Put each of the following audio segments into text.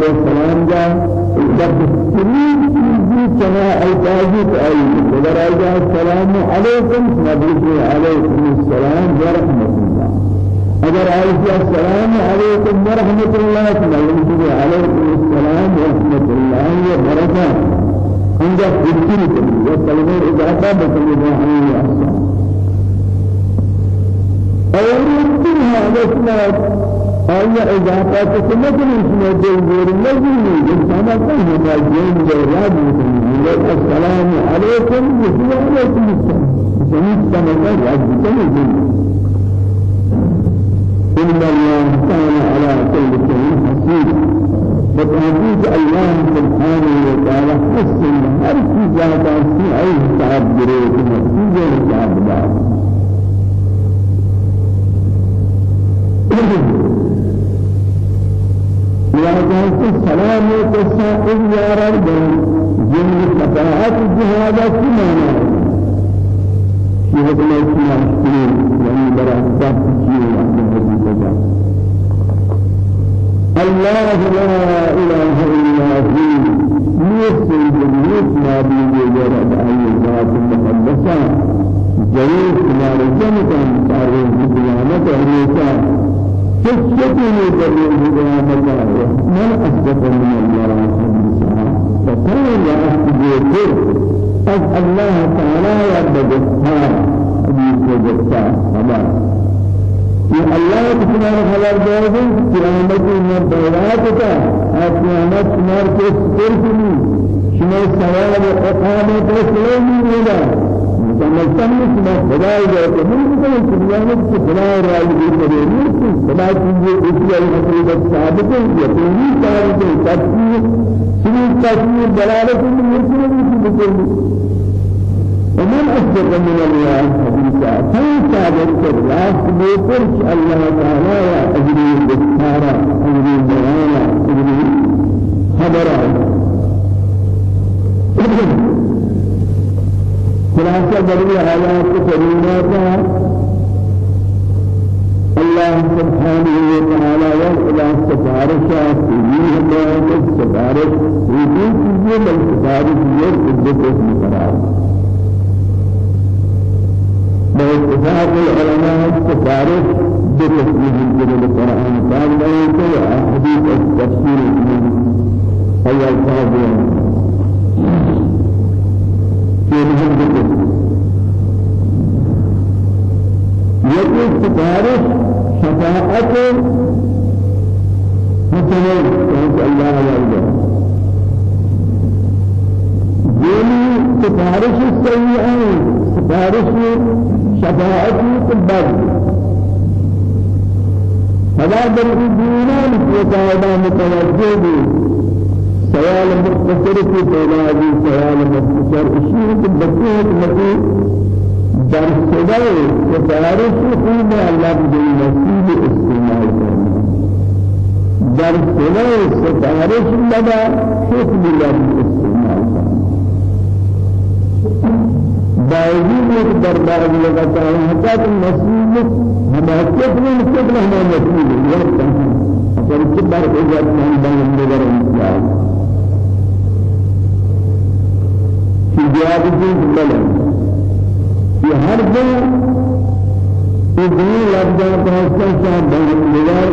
السماء السلام جاء إذا بسرين في سماء التاجد أي إذا رجع السلام عليكم نبيه عليكم السلام ورحمة الله. اگر آئیے السلام علیکم ورحمۃ اللہ وبرکاتہ علیکم السلام ورحمۃ اللہ وبرکاتہ ہم جب ذکر کریں یہ کلمہ اضافہ بکلمہ ہے اور ذکر ہے الاسلام آیا سمجھ دل غیر لازم نہیں انسان کا ہے جن یاد نہیں السلام علیکم. وعلیکم السلام. جميع سمجھ یاد نہیں إن الله كان على كل شيء حسيب بتحقيق الله سبحانه وتعالى حسن هر شيء جاتا في أي حساب جريت نتيجة حساب دار. لهذا السلام والتسائل يا رب جن شفاعة الجهاد في معنى في هذا الاسم يعني بركات الجيل الله لا إله إلا هو يسر جميع ما بيجر أي ذات مقدسة جميع ما رجمت سارے قیامت ہمیشہ سچتی میں کرے قیامت من أصدق من الله سبحانه فكان يأخذ أن الله تعالى يبدأ حديث جبتا خبر یہ اللہ تمہارا خبر دے دے قیامت میں بیعت کا قیامت تمہار کے سر کی شما سوال اقامت رسول ہوگا متمسن شما خدا دے تو من کو قیامت کے خدا راضی کرے نہیں خدا کی یہ اسی حقیقت ثابت ہے یقینی ثابت ہے تفسیر شنو تفسیر دلالت میں مرسل ومن أصدق من الله حديثا فين في الراس بيترك الله تعالى يا أجري البشارة أجري البيانة أجري خبرا خلاصة بدري آيات كريمات الله سبحانه وتعالى وإلى سفارشا في دين السفارش في دين السفارش يرد السفارش باتفاق العلماء التفارق بتسميه الجنة القرآن. قال له حديث التفسير أي الفاظ في مهم يجب التفارق شفاعة مثلا الله يرضى ديني سفارش السيئة سفارش شفاعتي تبر فلا در الدينان قاعدة متوجه سوال مختصر في تولادي سوال مختصر اشياء تبقيه التي در صدای سفارش خوب الله بدین نصیب استعمال کرنا در صدای سفارش لبا حکم الله استعمال باوجود ایک دربار لگاتا ہے حقیقت نصیب ہمارے کتنے کتنے ہمارے نصیب. ہے اگر جاتا ہے بند نظر انتظار کہ جواب دیں بلے یہ ہر دن یہ دن لگ جاتا ہے سنسا بند نظر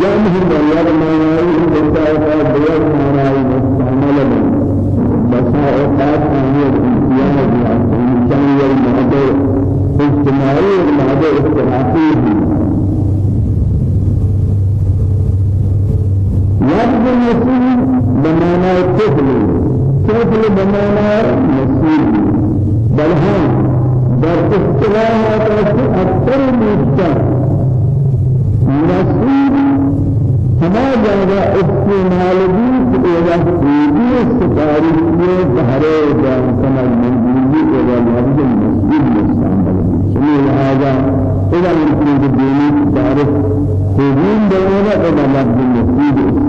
جان ہی بلد مانائی ہی بلد مانائی مانائی مستعمل مسائقات هي الانسان الانسان المعدل اجتماعي المعدل اختلافي لفظ نسيب بمعنى طفل. طفل بمعنى نسيب بل هم در اصطلاحات أكثر من نسيب استعمال بھی إذا سيدي سفارش میں بہرے جان منزلی إذا لفظ المسجد مستعمل سمي هذا إذا يمكن الدين تعرف هجوم بيانا إذا لفظ المسجد استعمال کرنا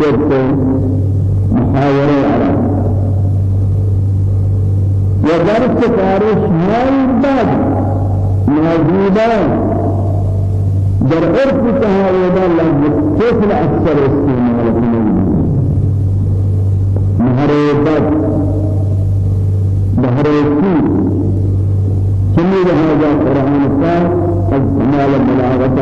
كيف محاورة العرب ودرس سفارش ما يبدأ موجودان در عرف تهاودا لفظ طفل أكثر استعمال کنند؟ مهربت مهربتی سمی هذا قرآن پاک از کمال بلاغت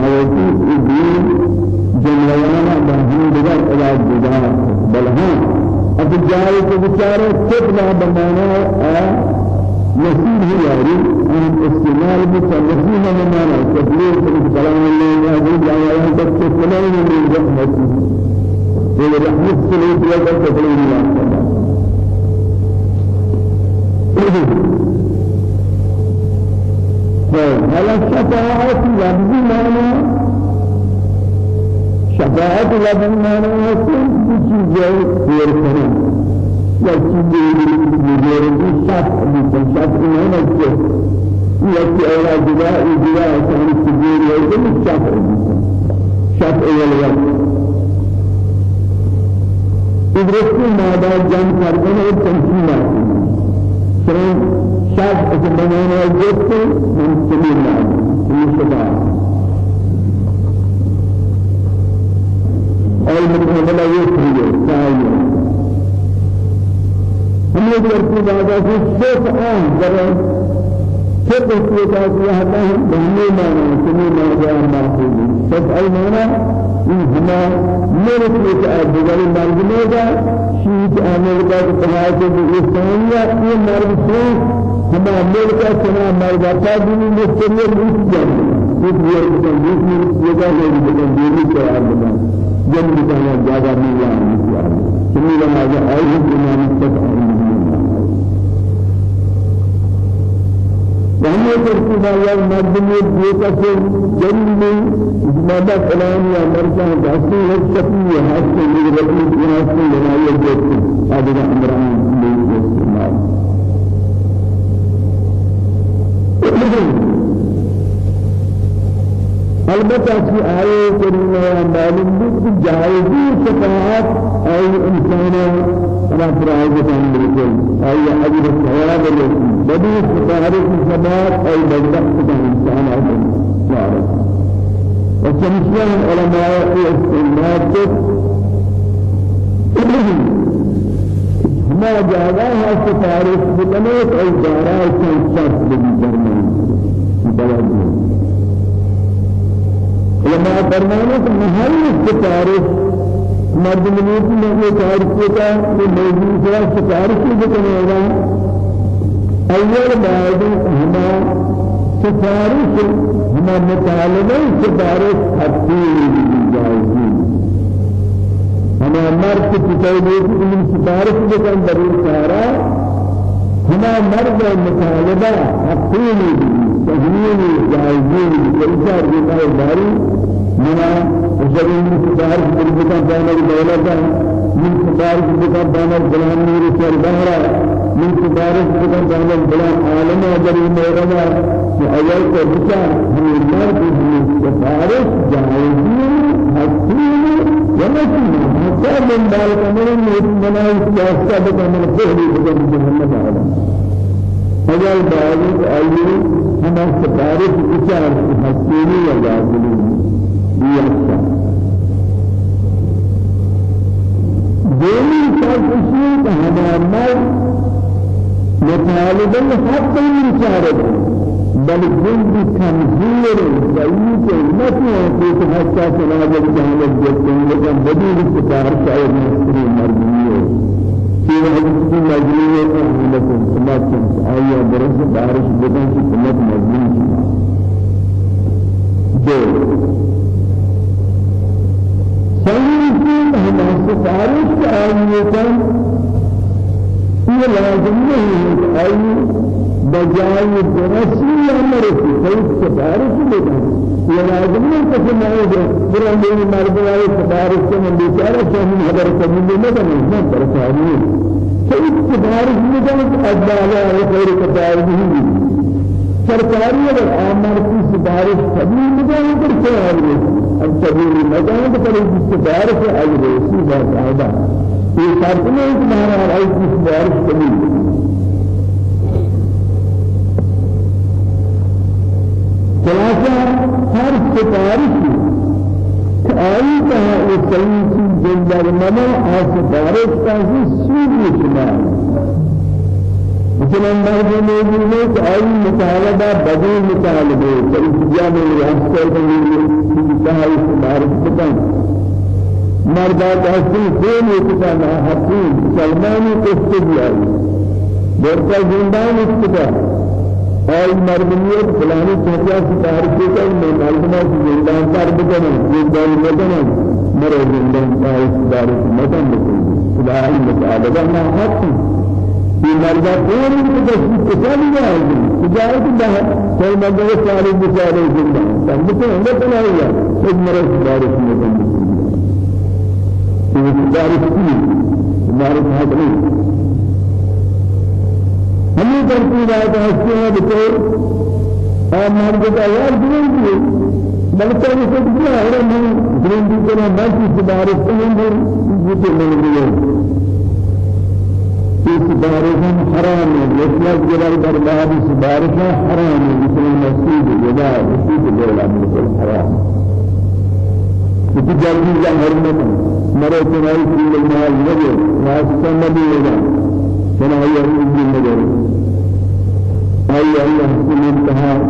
شفاعة لفظ معنى كل شيء غير یا چیزی میگیری شخص میشه شخص نمیشه یا که اولا جدا جدا أصلا چیزی میگیری شخص میشه شخص اولا ادرسی ماده جمع کردن و تنظیم چون شخص از بنای جسم منتظر نمیشه شده أي من هذا يفرق سائر ہم نے کرتی بابا سے صرف آن ذرا صرف اس کے ساتھ یہ ہے بہنے مانا سنی مانا محفوظ صرف ای مانا ان ہما میرے کے ساتھ دیگر مرد گا شیعت امریکہ کے تمام سے اسلامیا یہ مرد سے ہما امریکہ سنا مرد کا دینی مستقل روح جان یہ یہ یہ یہ کا قرار بنا جن کا جگہ نہیں ہے سنی لما جاء إيه بما مستقل وهم ترتيب يا الجيكا في جنب ماذا كلام يا مرجع داسي الشفيع حتى يربي الناس لما يجد هذا أمران البته في آية كريمة معلوم بك جائزي شفاعات أي إنسان لا فراغ عن بالكل أي أجر الثواب الذي بدي ستارة السماء أي بدأ إنسان هذا وسمسنا العلماء استنباط ما جاءها سفارش بكمية أي جارة كنسات بالجرمان بلد علماء فرمانه محل سفارش مرد ملوك میں یہ تعریف کا کہ موجود ہے بھی کرنے والا اول بعد ہما سفارش ہما مطالبہ سفارش حقی جائزی ہما مرد کی کی سفارش بھی کرنے ضرور سارا ہما مرد مطالبہ حقی تهنيني جائزين كيسا رجاء باري منا وشرين من سفارش بالبكان بانر دولتا من سفارش بالبكان بانر بلان نور سربارا من سفارش بالبكان بانر بلان عالم أجري مورما وأول كبسا هم الله بهم سفارش جائزين حسين ومسين حتى من ذلك من منا سياسة بكامل فهري بكامل محمد عالم. اگر بعض آیه ہم سفارش اشار حسینی و جاہلی یہ اچھا دومی تاکشی کہ ہمارا مطالبہ حق نہیں چاہتا بل جلد تنظیر ضعیف نفی ہے کہ حتی سنابہ جہالت جلد لیکن بدیر سفارش آئے مستری مردمی ہے في هذه المجلس أهلكم سمعتم آية برز بارش بدن في سمعت مجلس دو سيدي هم سفارش آية هي لازم نہیں ہے درسی أمر کی کوئی سفارش نہیں یہ لازم کہ میں برا والے سفارش؟ سے من شامل خبر کرنے میں نہ نہیں پرسانی کوئی سفارش نہیں کہ ادعا ہے خیر کتاب نہیں سرکاری اگر آمار کی سفارش قبول نہیں کر کے ہے اب سبیل مدان پر سفارش اجر اسی بات آئے یہ شرط نہیں کہ ہمارا رائی کی سفارش خلاصہ ہر سفارش آئی کہا یہ صحیح چیز جندر منا اور سفارش کا ہی سوری شمار مثلا بعض ہے کہ آئی مطالبہ بدل مطالبے کئی چیزیں میں کرنے کی کہا یہ سفارش بتائیں مردات قصد بیائی برکہ زندان اتفاق اور مردمیت فلانی سے باہر کے کر میں مردمہ سے زندان پر بکنے زندان بکنے مرے زندان کا دار سے مدن بکنے خدای مطالبہ نہ حق یہ مردہ پوری کو تشکیل کسانی جائے گی تجارت باہر کوئی مردہ سارے بچارے زندان۔ تب بکنے ہمیں بنائی ہے ایک مرے سے مدن بکنے یہ تجارت کی نہیں۔ ہمیں ترتیب آتا ہے اس کے بچے اور مرد کا یار دین کی بلکہ وہ سب کیا ہے میں دین کی طرح میں اس بارے سے ہوں جو کہ میں نے اس بارے میں حرام ہے اسلام جلال دربار اس بارے میں حرام ہے جس میں مسجد جدا مسجد جلال بالکل حرام ہے جلدی جا حرمت مرے تنائی کی المال لگے واسطہ نبی لگا تنائی الدین لگے أي الله سبحانه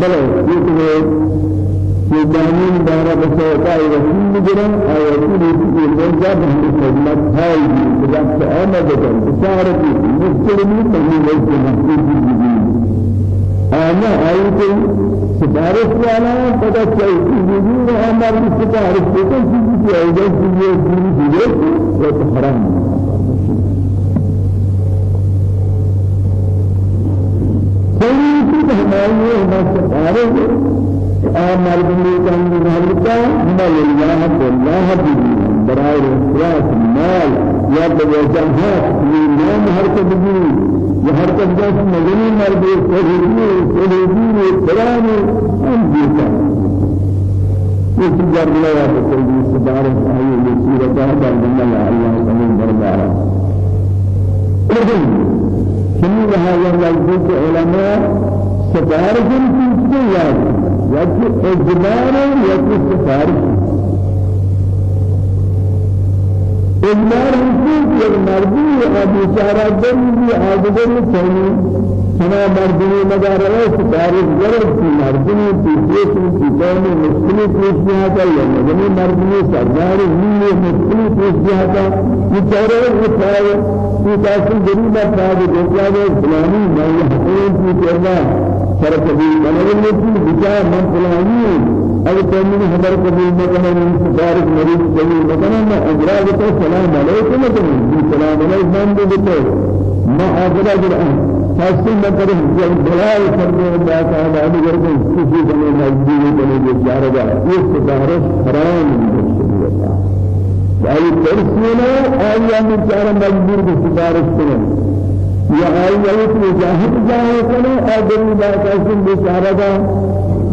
بل يقول يدانين دارا بسوطا رسول جرا أي رسول يقول جاب هم خدمت هاي إذا آمد جل بشارتي مسلمين تهي وجه مسجد أنا أيضا سفارش والا پتہ چاہیے کہ یہ ہماری سفارش کو کسی کی اجازت دی ہے وہ حرام ہے ہماری ہمارے سارے آم مردمی کا مالکا ہم اللہ بالله برائے رسالت مال یا بوجهات من نام ہر کو بھی یہ ہر کو جس مدنی مرد سہیلی سہیلی قرآن ہم دیتا اس جرلا یا کوئی سبارہ آئی یہ سورۃ اللہ اللہ سبحانہ دربارہ كم هذا الجزء علماء سفارش کی یاد یا کہ إجبار یا کہ سفارش اجبار کہ مرضی ہے بیچارہ دل بھی آدگر چاہیے سنا مرضی مگر ہے سفارش غرض کی مرضی کی کی قوم مسلم پوچھنا تھا یا مدنی مرضی سردار مسلم پوچھنا تھا بیچارہ اٹھائے یہ تاثیر غریب افراد دیکھا ہے فلانی میں حکومت کی کرنا سر قبول بنانے کی بچا من فلانی اگر تمہیں خبر قبول نہ کرنا من سفارش مریض قبول نہ کرنا میں اجراء تو سلام سلام علیکم من دیتے ما اجراء الان تحصیل نہ کریں جب بلال کرنے اللہ تعالی علی کرے کسی بنے نزدیک بنے بیچارہ کا یہ سفارش حرام ہے ترسينا أي أمر مجبور بسفارش كنا یا آئی ایت مجاہد جائے کنے آدمی بات ایسن بیچارہ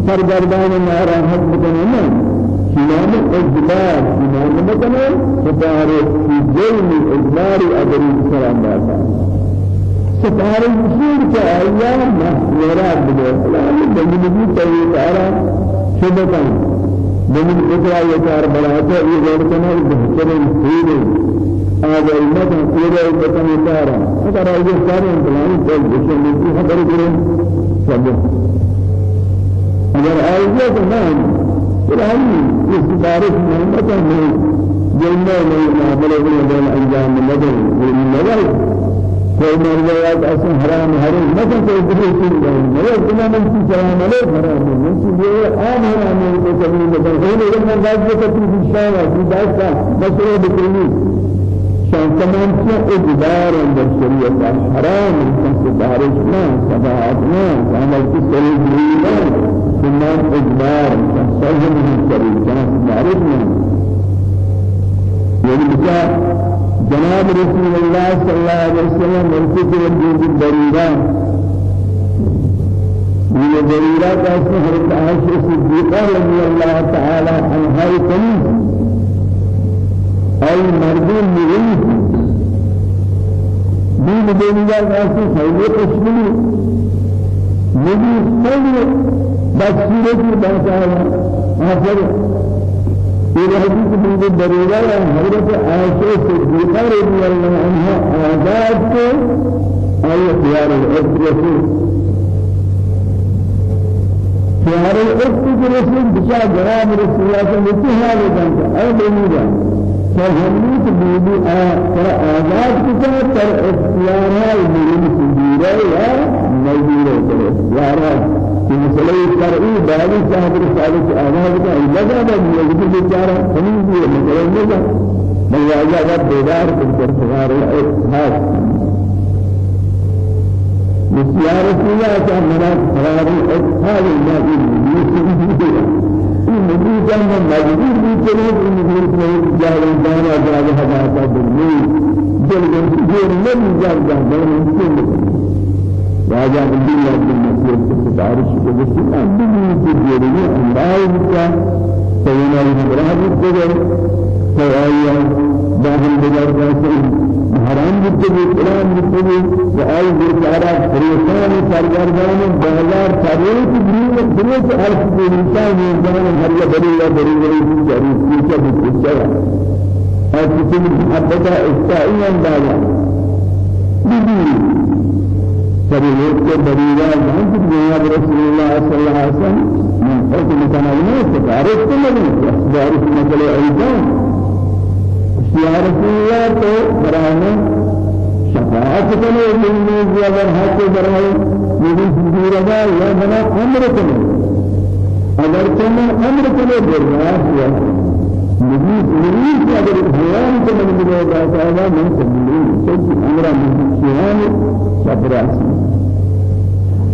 سرگردان ناراحت بکنے نا شیان اجبار شیان بکنے سفارش کی ظلم اجبار ادری سلام باتا سفارش بسیر کے آیا محورات بلے فلانی بندگی تیوی تارا شبکان بندگی یہ چار بلاتا یہ غیرتنا بہترین خیلی هذا المدن كيرا المدن دارا اگر ايجي سارے انتظام كل بشر من خبر کریں سب اگر ايجي تمام فلاني استدارة محمد من جنة من معاملة من المدن من المدن کوئی مرضیات أصلا حرام حرام کوئی دوسری چیز نہیں ہے بنا من کی سلام علیکم حرام من کی یہ عام حرام نہیں ہے لیکن میں بات یہ کرتی ہوں شاہ ہے بات کا مسئلہ بکلی شان تمام سے اجبار اندر شریعت حرام انسان سے بارش نہ سباعت نہ عمل کی صحیح دلیل نہ تمام اجبار سہل نہیں کری جناب بارش نہ یعنی بچا جناب رسول اللہ صلی اللہ علیہ وسلم مرتب الدین بریرہ یہ بریرہ کا اسم حضرت عائشہ صدیقہ رضی اللہ تعالی عنہا أي مردون مريض دين دنيا ناسي خير قسمي نبي سمي بسيرة بسالة آخر. إذا حديث من الدرجة حضرت عائشة صديقة رضي الله عنها آزاد أي خيار الأسرة خيار الأسرة بشار جناب رسول الله صلى الله عليه وسلم. أي بنيدا فهمت بيبي ترى آزاد كذا ترى اختيارها المريم سجيرة يا مجيرة ترى اختيارها في مسألة الشرعي بعد صاحب رسالة آزاد كذا إذا كان يجب بيچارا فمن دي مسألة نجا من يجب بيدار كنتر سهار الإسحاق يا رسول الله كان منا سهار الإسحاق ما يجب نبی جان مجبور بھی چلے ان نبی سے جائے جانا جائے ہزار دل دل دل یہ نہیں جان جان دل سے راجا عبد الله بن مسعود سفارش کو بس ان کی دیری انداز کا سینا ابراہیم کو بازار کا حرام بتبی قرآن بتبی و آئی بیچارہ پریشان سرگردان بازار انسان ہر یا بڑی یا بڑی بڑی جاری پیچھے بچا اور کسی محبت استعین اندازہ بیبی سبھی لوگ کے بڑی یا جان دنیا رسول اللہ صلی اللہ علیہ وسلم من حکم تناول سے تعارف کو لگے أخبار يا رسول الله تو برانے شفاعت کرنے ملنے کی اگر حق برائے میری حضور ادا یا بنا أمر کرے اگر تم أمر کرے برائے ہوا میری میری کی اگر بیان کو من دے گا تعالی من سبیل سب أمر من سیان شفراسی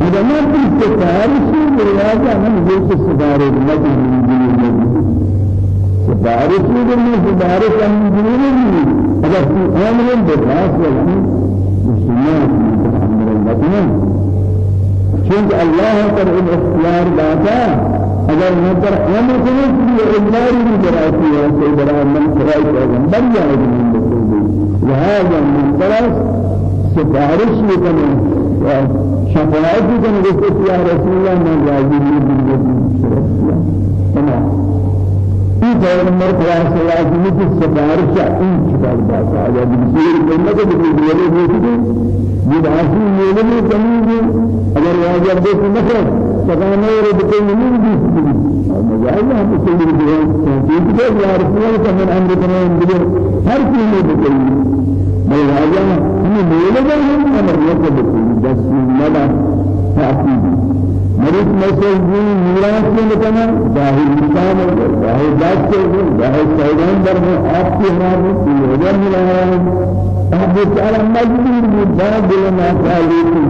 اذا ما كنت تعرف الرياضة من جلس السبارة التي من دون بارش نہیں بارش ہم دین نہیں اگر تو أمر برداشت ولا مسلمان أمر المدين چونکہ اللہ پر اختیار داتا اگر نظر أمر کرے تو اجبار بھی کراتی ہے کہ بڑا من خدای پیغمبر جائے من بکلی لہذا من طرف سفارش کرنے شفاعت کرنے کہ یا رسول اللہ میں راضی ہوں تمام في دور عمر خلاص لازم في السفارش إن كتاب باس على بسير كلمة بسير بسير يدعسي يلمي كمين أجر واجب بس نفر فكان يرى بكل من بسير مجاهد هم بسير بسير كيف يا رسول الله كمن أمر كمان بسير هر بسير ما واجب هم مولد هم أمر يكتب بسير بس ملا تأكيد مریض مسجد میراث میں لکھنا ظاہر نشان ہے ظاہر ذات سے ظاہر سیدان در میں آپ کی حرام کی وجہ ملا ہے۔ آپ بیچارہ مجبور بھی بعد خالی تھی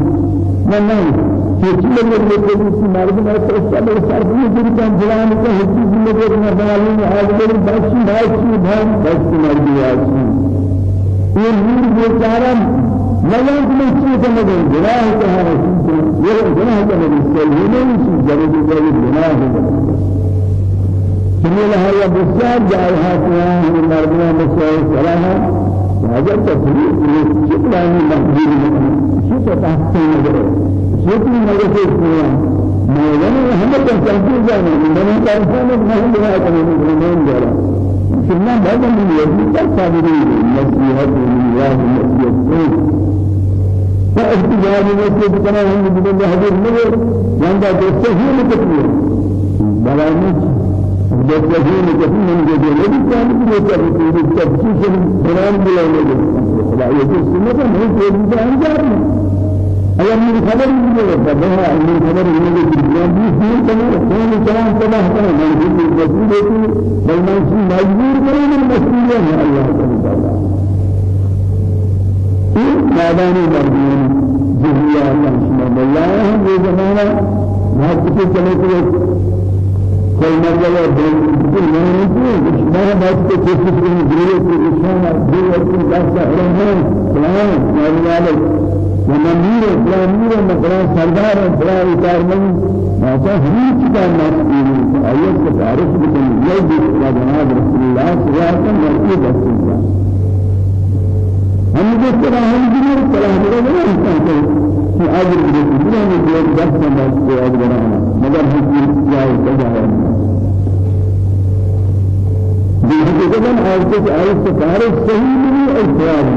نہ نہیں کسی لوگ لوگ کو مرد میں تو سب صرف یہ دل کا جلان کو ہچی زندگی میں بنالی میں آج میری بس بس بھان بس مرد آج یہ مگر میں چیز میں گناہ کا ہے یہ گناہ کا مستقل نہیں ہے جب جو گناہ ہے سمجھ لها يا بسيار جاءها فيها المرضى مسائل سلاها هذا تفريق شكل عن المقدور شو تحسين نظره شكل نظره فيها ما يعني هم تنسون جانا من تنسون ما هم بها كمان من جرا ثم بعد من يجي تصابرين نصيحة من الله نصيحة فاحتجاج مسجد كما هم بدون حديث نور عند الصحيح مكتوب بلانه الصحيح مكتوب من جديد لكن كان يقول التفسير بلان بلان لا يجوز سنة ما يجوز أن جارنا أيام من خبر من فبها من خبر من الجيران بيجي كمان كمان كلام كلام كلام ما يجوز الرسول بل ما يجوز مجبور كمان المسؤولية الله تعالى نادانی مردین جهیا شما بالله هم یہ زمانہ بہت کچھ چلے تو بالکل نہیں ہے شما بات کو کوشش کریں ضرورت ہے شما ضرورت ہے دس علم سلام. علیکم ومنير إسلامير مقرا سردار بلا إكارمن ما هني كذا مسؤول أيضا تعرف بكم يد إلى جناب رسول الله صلى الله عليه وسلم مرتي رسول الله هم جس طرح هم جنور طرح بنا إنسان في أجر بنا بنا نقول دس من في أجر بنا. مگر هم جاي كذا بحقيقة أجل أي سفارة صحيح من الإسلام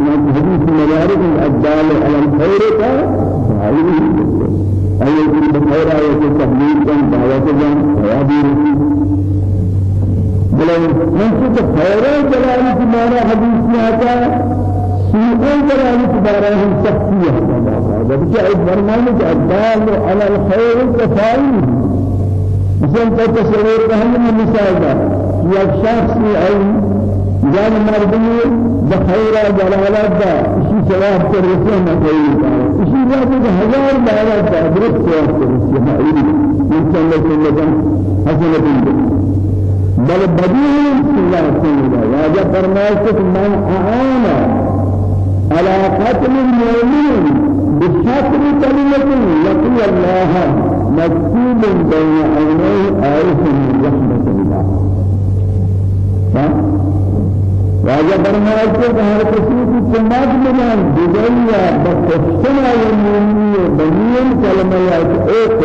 من حديث المبارك الأدال على الخير کا أي الخير آية تحليل كان دعوة كان حيابي بلو منصد خير جلال تمارا حديث میں سوء جلال تمارا ہم سختیہ هذا بجاء برنامج الدال على الخير كفائل مثلا تصور كهذا مثال يا شخص أي جان مردمی بخیر جلالت دا اسی ثواب پر رسول نکوئی اسی ہے ہزار دعوت دا درست ثواب پر رسول نکوئی انسان لکن حسنة بل بدیع صلی اللہ علیہ وسلم واجہ فرمائے کہ من اعانا على قتل المؤمن بشكر كلمة لقي الله مكتوب بين عينيه آية من رحمة الله. راجع فرمائے کہ ہر کسی کی سماج میں دیگریا بخشنا یمینی بنین کلمہ یا ایک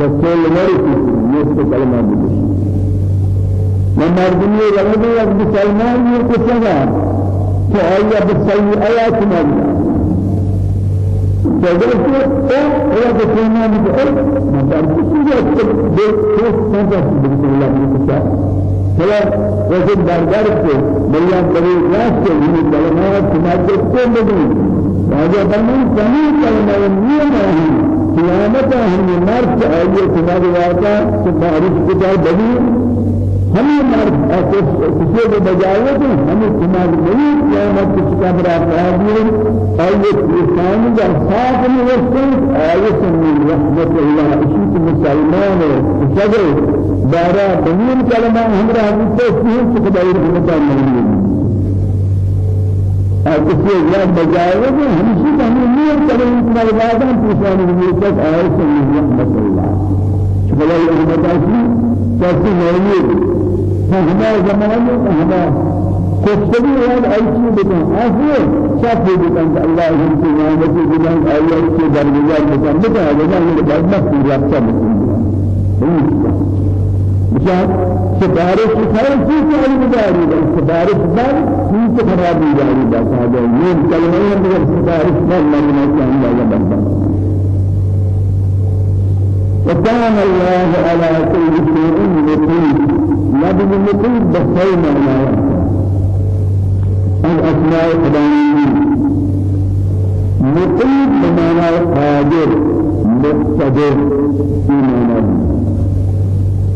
بسول ورث یہ کلمہ بھی مردمی رغبی اب سلمان یہ کچھا آیات مالا فجرت أو هو تعرف شو ده ده؟ ده ده بسم الله الرحمن فلا وجد بردار کو بلیا کبھی کلاس کے لیے کلمات سماج کو بدی راجا بنن کمی کلمہ نہیں ہے قیامت ہم مرد آئیے سماج واقع سے بارش کو جائے بدی ہمیں مرد کسی کو بجائے تو ہمیں سماج نہیں قیامت کی کتاب را آئیے آئیے انسان کا صاف میں وسط آئیے سمجھ رحمت اللہ اسی مسلمان ہے دارا بنين كلمة همرا حديث فيه تقدر رحمة الله أكثر يا بجاوة همشي كانوا نور كلمة ما يبادر تسان الملكة آية من رحمة الله شكرا لله رحمة كاسي نوري فهما زمانه فهما كفتبي هذا أي شيء بكم آخر شافي بكم الله يمكن أن يكون بكم آيات شيء درجات بكم بكم هذا ما هو بعد ما في رابطة بكم جان سفارش خیر کی چاہیے جاری ہے سفارش بل کی خرابی جاری ہے صاحب یہ کلمہ ہے مگر سفارش بل لگنا چاہیے یا بندہ وكان الله على كل شيء مقيم نبي مقيم بخير ما الأسماء القدامين مقيم بمعنى قادر مقتدر في معنى.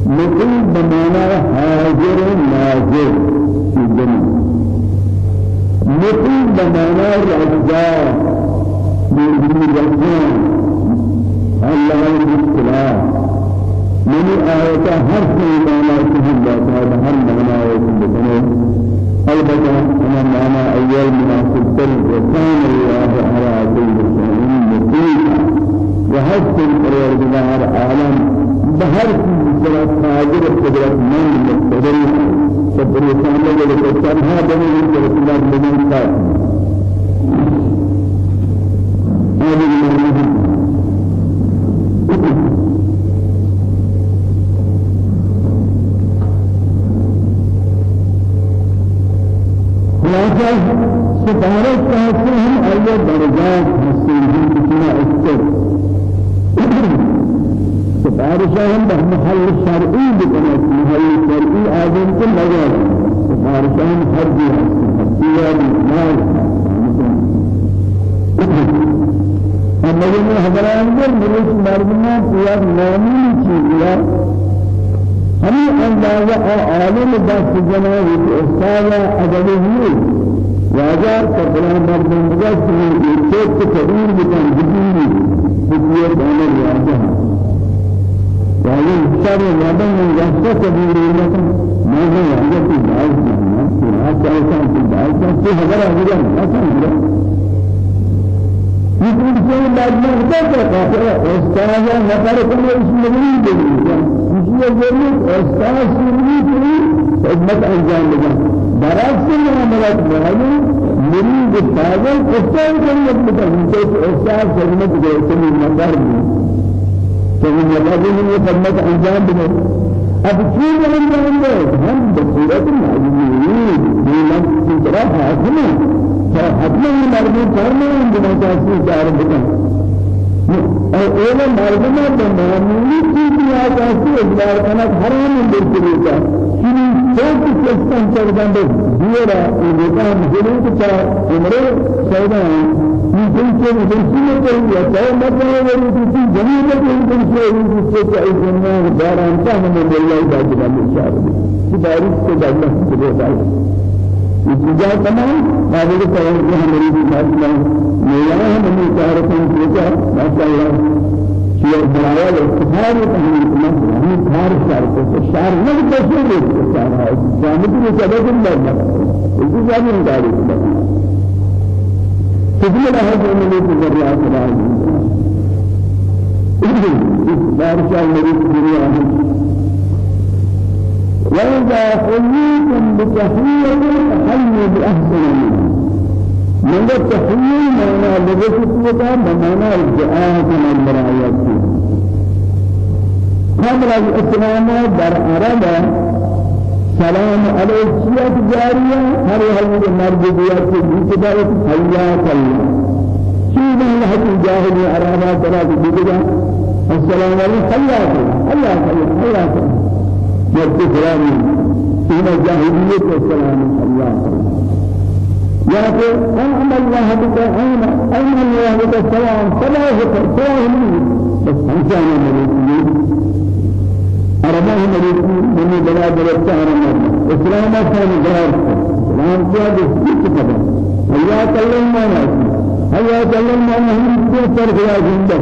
مقيم بمعنى حاضر ناظر في الدنيا مقيم بمعنى رجاء من رجاء الله الاستلاء من آية حرف معنى كهل هذا هم معنى يكون البته أنا معنى أول مناسب وكان الله على كل شيء مقيم وحسن الأرواح عالم بهر قدرت قادر قدرت من مقتدر قدر سامنے کے تنہا بنے ہوئے رسول اللہ نے کہا خلاصہ سفارش کہتے ہیں اول درجات ہیں کتنا اکثر سفارشهم بمحل الشرعي بكنا محل الشرعي آدم كل مجال سفارشهم حربي حربية بمال أما يوم حضران جل ملوك مرمنا قياد نامي چیزیا ہمیں اندازہ اور عالم دست جنابی أستاذ ادبی ہوئی واجار كفلان مردم بجاز كمي يتوت كبير بكان جديني بكير دانا واجار يعني شر مردم جاسة كبير لكن ما هو واجار في دعاء جانا في رات جانا في دعاء جانا في هزار هزار ما سمجھا يقول شيء بعد ما ذكر كافر أستاذ نفر كل اسم نبي بيجي يجي يقول أستاذ نبي خدمت انجام لگا برعکس معاملات معلوم مريض پاگل استاد خدمت بتا انتے استاد خدمت دے تمہیں نظر دی تمہیں نظر دی یہ خدمت انجام دے اب چیز انجام دے ہم بصورت معلومی نیلت کی طرح حاکم ہے حتما مربوط کرنا ہے بنا چاہتی چار بتا اول مردمان بمعمولی چیزی آتاسی اجبار کنک حرام برکریتا چنی چوک کستان چردن بس دیرا ایدکان جلوک چا عمره سیدان این جنچه مدرسیه کهی یا چاہ مطلع وری کسی جمیل کهی جنچه این جسے چاہی جنان داران چاہ من اللہ باجبا مشاہد کی بارش کو دلہ سبے بائی إذا تمام هذا الكلام هذا الكلام ميلا هم مشاركين فيها ما شاء الله شيء برايا الاستثار تهني كمان هم كار شارك الشعر ما بتشير الشعر هذا جامد بسبب الله إذا جامد داري تقول هذا من الذريات العظيمة بارك الله فيك وإذا حييتم بتحية فحيوا بأحسن منها. من التحية معنى لغتك بمعنى الدعاء من المرايات. قبل الإسلام در عرب سلام عليك شيئة جارية هر هل مرجبيات بيتبارك حياك الله. شيء من لحظة الجاهلية عربات ترى بيتبارك السلام حياك الله حياك حياك الله. مرد فلانی این جاهلیت السلام الله. کہ ان الله بك؟ أين؟ أين الله بك؟ السلام فلا هو سلام بس انسان مريض عربه مريض من بلا درجة عربه إسلام كان غير إسلام كان بسيط كذا هيا كلم ما هيا كلم ما هم كثر غير جنده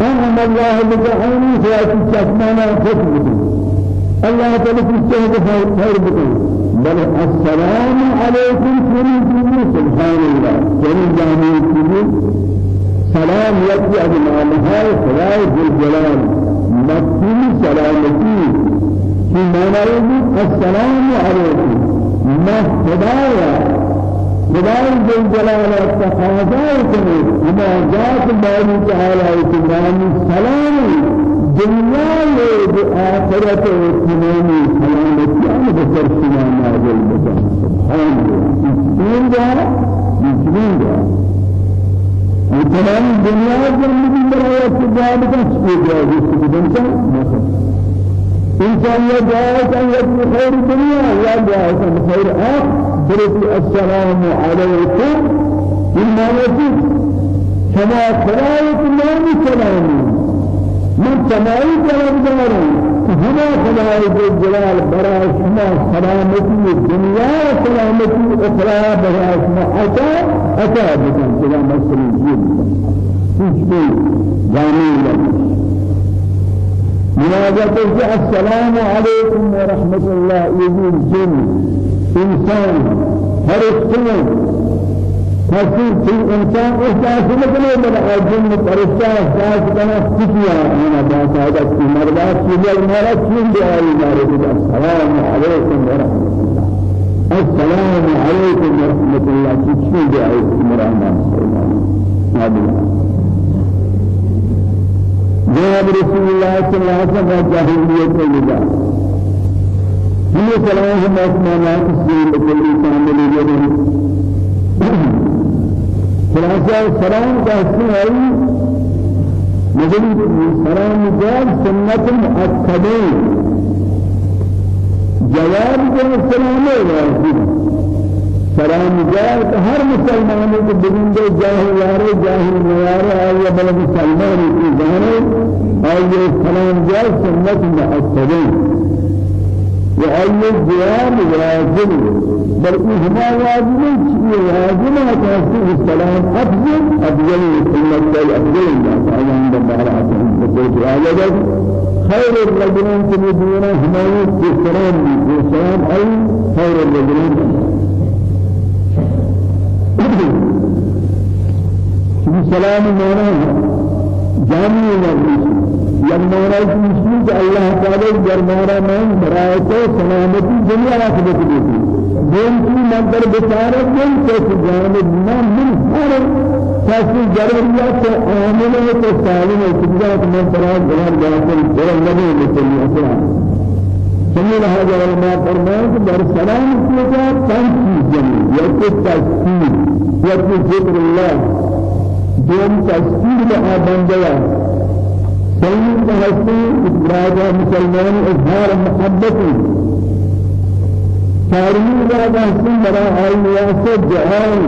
أنعم الله بجعلني فيأتي الشكمانة فتبه الله تعالى الشهد خير بكم بل السلام عليكم كريم سبحان الله. كريم جامعي كريم سلام يأتي أجمالها خداي بالجلال مكتوب سلامتي في معنى السلام عليكم ما خدايا خدای جل جلاله تقاضا کنه اما ذات باری تعالی تمام سلام. دنیا و آخرت تمام سلامتی آن بسر نازل بکن. سبحان الله. این جا این جا تمام دنیا زندگی برای کا سپیڈ ہے جس کی دنیا مثلا انسان. یہ جائے کہ خیر دنیا یا جائے خیر آخر. برد السلام عليكم المالك كما خلايك نام سلامي من سماعي كلام داري هنا خلايك الجلال برا شما سلامتي الدنيا وسلامتي أخرى برا شما أتا أتا بكم كلام مسلم جدا تشبه جميل مناجاته السلام عليكم ورحمة الله يجي الجن انسان ہر اسکول کسی بھی انسان احساس نکلے بل آجن پرشتہ احساس کرنا سکیا أنا باقاعدہ کی مردات کی جل مارا چین دے آئی مارے بدا السلام علیکم ورحمۃ اللہ السلام ورحمۃ اللہ کی چین دے آئی مرانا جناب رسول اللہ صلی اللہ علیہ وسلم میں لگا هي سلام مسمانات السلام بكل كامل يده خلاصة سلام كاسم أي مجلس سلام جاب سنة مؤكدين جواب جو سلام واجب سلام جاب هر مسلمان کو بگنده جاهل یاره جاهل نیاره آیا بلد سلمان کی جانه آیا سلام جاب سنة مؤكدين وأي الجواب واجب. بل إهما واجب شيء واجب تحصيل السلام أفضل. أفضل سنة أفضل الناس أيام ببارات بقول هذا خير الرجلين تريدون هما السلام السلام أي خير الرجلين السلام مانا جامع نبي يمانا يسمى الله تعالى جرمانا من برايته سلامتی دنیا آخرت دیتی دین کی منظر بچارہ دین سے جانب نہ من ہر کسی ضروریات عامل ہے تو سالم ہے تجارت من برای جہان جاتے ہیں نبی صلی اللہ علیہ وسلم سمی لہذا علماء فرمائے کہ در سلام کی جا پانچ چیزیں یا تو تذکیر یا تو ذکر اللہ دوم تذکیر لها بندیا سيد هستی راجا مسلمان إظهار محبت تاریخ راجا هستی برا آئیات جهان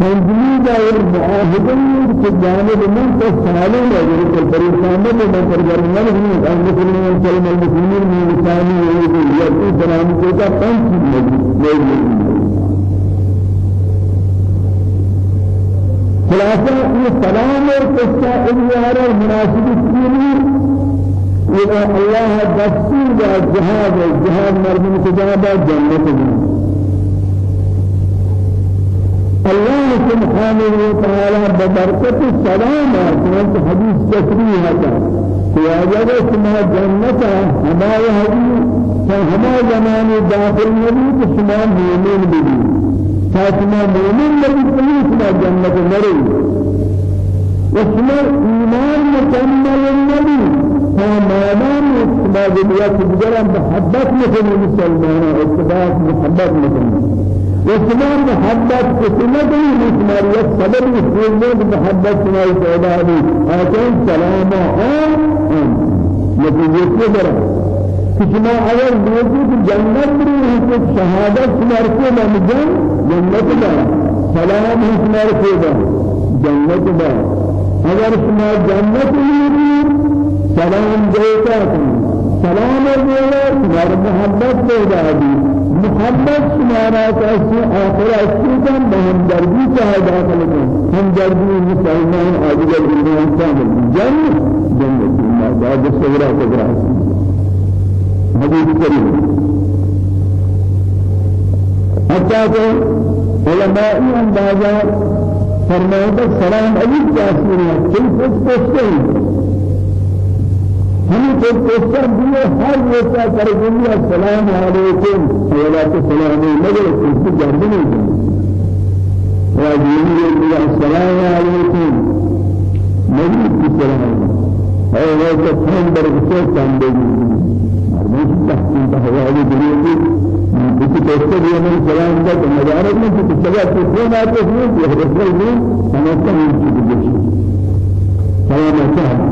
تنظيم دائر معاهدين في جانب من تسالم لأجل الفريقان من ترجم من هم المسلمين سلم المسلمين من لساني يقول سلام خلاصة السلام والقصة إليارة المناسب السيري إذا الله دستور الجهاد الجهاد مرد متجابة جنة الله سبحانه وتعالى ببركة السلام كانت حديث تسريه هذا. وأجاب اسمها جنة هما يهدي فهما زمان داخل النبي تسمى مؤمن به فاسمى مؤمن الذي تليسنا جنة مري واسمى إيمان مكمل النبي فما دام اسمى دنيا تجرى محبت مثل المسلمان اتباع محبت مثل. واسمى محبت كتنة رياض سبب اسمى محبت سماء سعودة آتين سلامة آم آم نتيجة كبرى كما أول موجود جنة بريه شهادة مركوبة من جنة دا سلام مركوبة جنة دا اگر شما جنة يريد سلام دیتا سلام دیتا شمار محبت پیدا دی محبت شمارا کسی آخر اسی کن بہم دربی چاہے داخل کن. ہم دربی مسلمان آجل شامل جنة جنة اللہ دا دستورہ تگراسی حدیث کریم. حتى علماء اندازہ فرمائے سلام علیک تاثیر ہے کوئی کچھ پوچھتے ہیں ہمیں کوئی پوچھتا دیئے ہر وقت کر دنیا السلام علیکم ولا السلام اس کی جانب نہیں ہے واجبی السلام علیکم نبی کی سلام ہے اور وہ تو ہم در سے کام تحسين بهذه الدنيا بس تذكر يوم السلام ده المجارات من تتجاه تكون أتفهم يهرب لي أنا كمان في الجيش سلام عليكم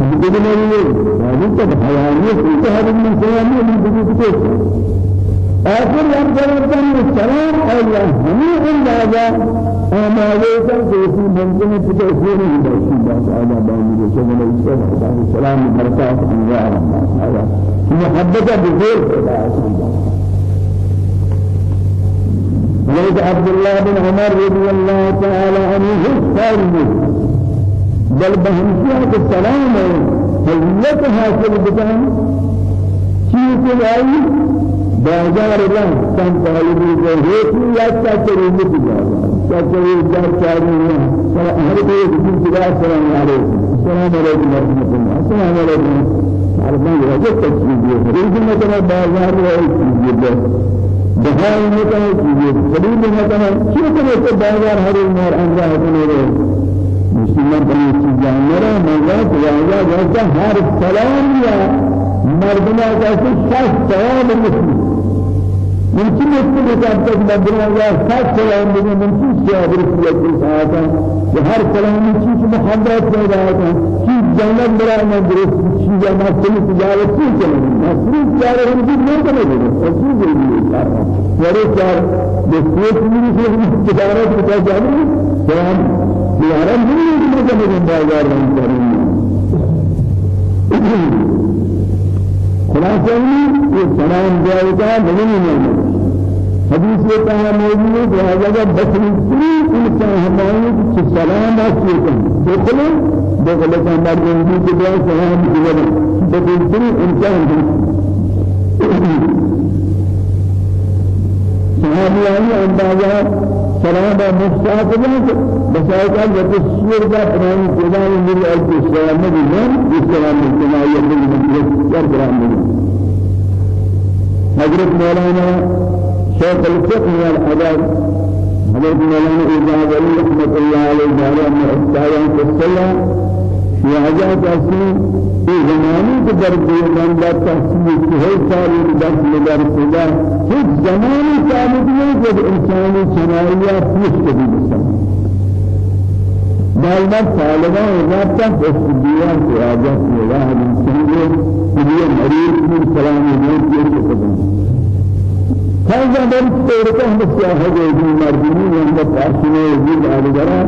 فبدي ما يقول هذا حيوانية في هذا من سلامي من بدي تقول آخر يوم جلسنا السلام الله همي الله أما ليس كيسي ممكن تتأثير بس على بني رسول الله السلام بركات أنواع الله محبة بغير ولد عبد الله بن عمر رضي الله تعالى عنه خارج بل بهمشية السلام هيئة حاصل بكان شيء أي بازار الله كان طالب الهيئة لا تكرم بجاه تقوي دار كارينا هر کوئی کسی جگہ السلام علیکم السلام علیکم ورحمۃ اللہ السلام علیکم عربان وجه تشریح ہے لیکن مثلا بازار ہے چیز ہے بہائی میں کہ چیز ہے خرید میں کہ کیوں کہ بازار ہر مار انجا ہونے رہے مسلمان بنی چیز جانرا مزا واجا جیسا ہر سلام یا مردنا جیسے شخص ثواب مسلم ممكن يكون جاب تك بدرنا يا سات سلام بدنا ممكن سيابر في الإنسان هر سلام من شيء محبت من ذاته شيء جنة برا من درس شيء جنة سلي تجارة شيء جنة مسلم تجارة هم جد ما كنا جد مسلم جد ما ورا تجار بسويت مني سويت تجارة تجارة سلام تجارة مني ما كنا جد بازار من تجارة خلاصة مني سلام جاوبها مني مني حدیث یہ کہا موجود ہے کہ اگر بخری انسان ہمارے کہ سلام آتی ہے دیکھو دیکھو کہ ہمارے زندگی کے بعد سلام دیگر بخری انسان صحابیان اندازہ سلام مستحق ہے بسائقہ جب سور کا پرانی خدا نے میری ایک سلام میں دیا اس سلام میں میں کیا برام حضرت مولانا شيخ الفقه والأدب حضرت مولانا إجازة علي رحمة الله عليه جارة من أستاذان كالسلة في حاجات أسمي في زماني كدرد من لا تحصيل كهي سالي كدرد مدرس دا في زماني ثابت يوجد إنساني شنائية فيش كبير السلام دائما طالبان رابطة بسبيان في حاجات ملاحظ إنساني كبير مريض من سلام يوجد يوجد هذا من تورك هم السياحة جيدين مردمين عند فاشنة يجيب على جرا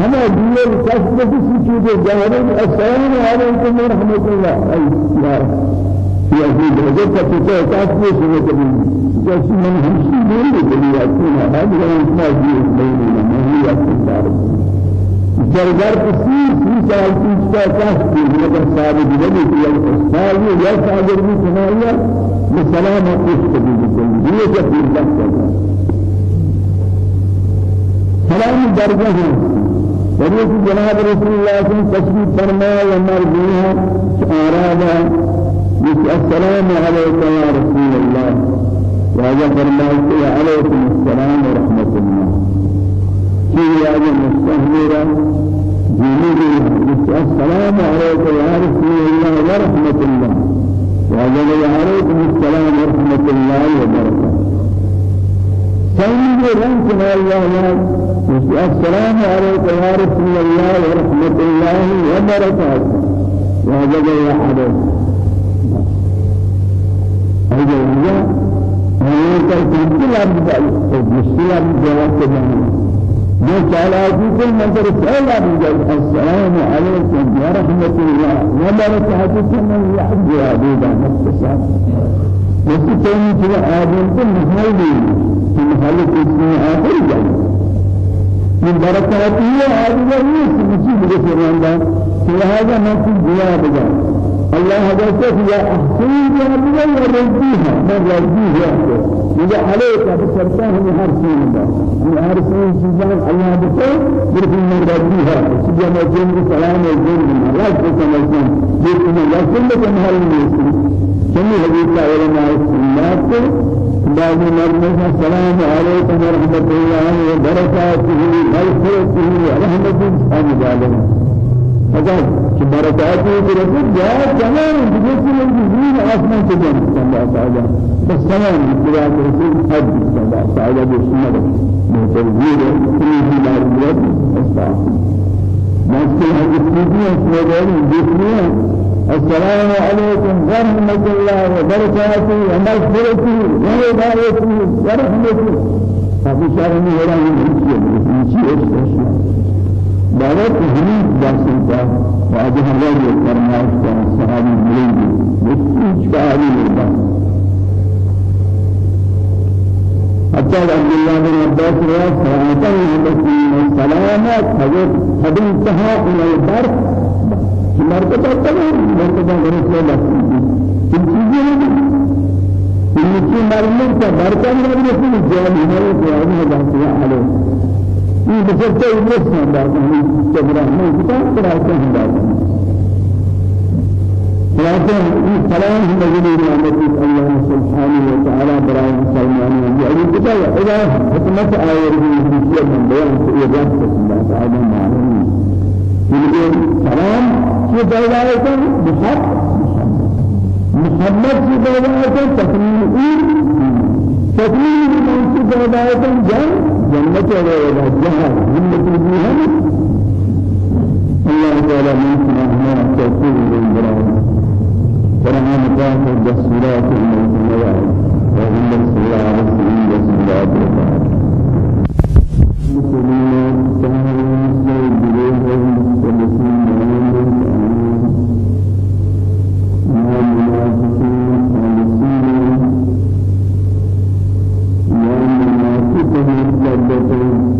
هم أدية كسب كسي چیز جاهرين السلام عليكم ورحمة الله أي يا يا أخي هذا كتير كسب سنة كبير جالس من همشي بيل كبير أكون هذا كلام ما جيه بيننا ما هي أكثر جلگر کسی سی سال پیش کا کس کی مگر ثابت نہیں کیا سال یا سال یہ جب بات کرتا سلام درجہ ہے وريك جناب رسول الله عليه وسلم فرمایا عمر بها آرادا السلام عليك يا رسول الله وهذا فرمایا عليكم السلام ورحمة الله في هذا المستهمرة جميل السلام عليك يا رسول الله ورحمة الله وعلى عليكم السلام ورحمة الله وبركاته سيد رحمة الله السلام عليكم يا رسول الله ورحمة الله وبركاته وهذا يا حبيب هذا هو هذا كل أبدا مشكلة بجواب ما چالاکی کو منظر سیلا بجل السلام علیکم و رحمت اللہ برکاتہ من یحب عبیدہ مختصا وسی تینی چلا آدم کو محل دی کہ محل کسی آخر جائے من برکاتی آدم یہ سمجھی مجھے فرماندہ لہذا میں کچھ الله هداك يا أحسن يا ربي ورجيها ما رجيها إذا عليك بسرطان من هر سين من هر سين سجان الله بسر بركن من رجيها سجان الجن سلام الجن من الله. بركن الله. كل من هر الناس. سمي حديث علماء السنات بعد مرمى السلام عليكم ورحمة الله وبركاته. ومغفرته ورحمته أجل اگر کہ برکاتی کی رسول جاء تمام جسم الجزيل آسمان سے جان اللہ تعالی بس تمام اتباع رسول حد. اللہ تعالی بسنة متوزير كله دار اليد استعصي ماسك هذه السيدية سيدان جسمية السلام عليكم ورحمة الله وبركاته ومغفرته وهدايته ورحمته ففي شهر من هنا من شيء من شيء دعوت حمید داشتن کا واجه الله فرمایش کا صحابی ملیں مستوج کا علی اللہ حتى عبد الله بن عباس رواه صلاة المسلمين سلامات حضرت حد انتهى إلى البر مرتبة تمام مرتبة غريب لا كل شيء إن شيء مرمى بركة من رسول الله جل وعلا این بزرگتر نیستن در این جبران کتاب قرائت هنداد خلاصة این سلام. مجلس نعمت الله سبحانه وتعالى برای مسلمان يعني كتاب إذا حكمت آية الجنسية من بيان سئيجات الله تعالى معلوم يقول سلام في دولة بحق محمد في دولة تكميل تكميل من في دولة جنة جنة ولا جهل جنة الجهل الله تعالى من سبحانه توفيق للبراد فرمان كان الدسورات الموت وهم السلاة والسلام والسلام المسلمين بيتهم